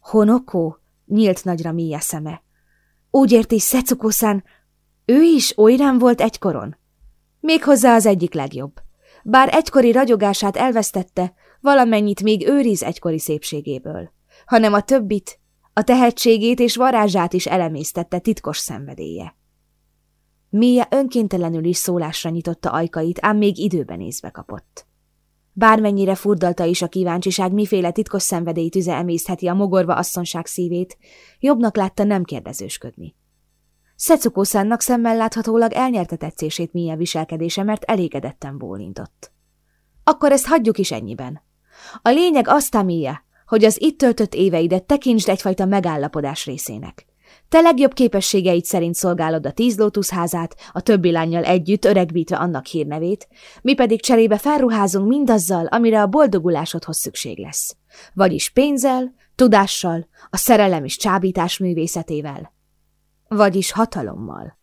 Honokó? Nyílt nagyra Mia szeme. Úgy érti, Szecukószán, ő is olyrán volt egykoron? Méghozzá az egyik legjobb. Bár egykori ragyogását elvesztette, valamennyit még őriz egykori szépségéből, hanem a többit a tehetségét és varázsát is elemésztette titkos szenvedélye. Mia önkéntelenül is szólásra nyitotta ajkait, ám még időben nézve kapott. Bármennyire furdalta is a kíváncsiság, miféle titkos szenvedély tüze emészheti a mogorva asszonság szívét, jobbnak látta nem kérdezősködni. Szecukószánnak szemmel láthatólag elnyerte tetszését Mia viselkedése, mert elégedetten bólintott. Akkor ezt hagyjuk is ennyiben. A lényeg azt, Mia, hogy az itt töltött éveidet tekintsd egyfajta megállapodás részének. Te legjobb képességeid szerint szolgálod a tíz lótuszházát, a többi lányjal együtt öregbítve annak hírnevét, mi pedig cserébe felruházunk mindazzal, amire a boldogulásodhoz szükség lesz. Vagyis pénzzel, tudással, a szerelem és csábítás művészetével. Vagyis hatalommal.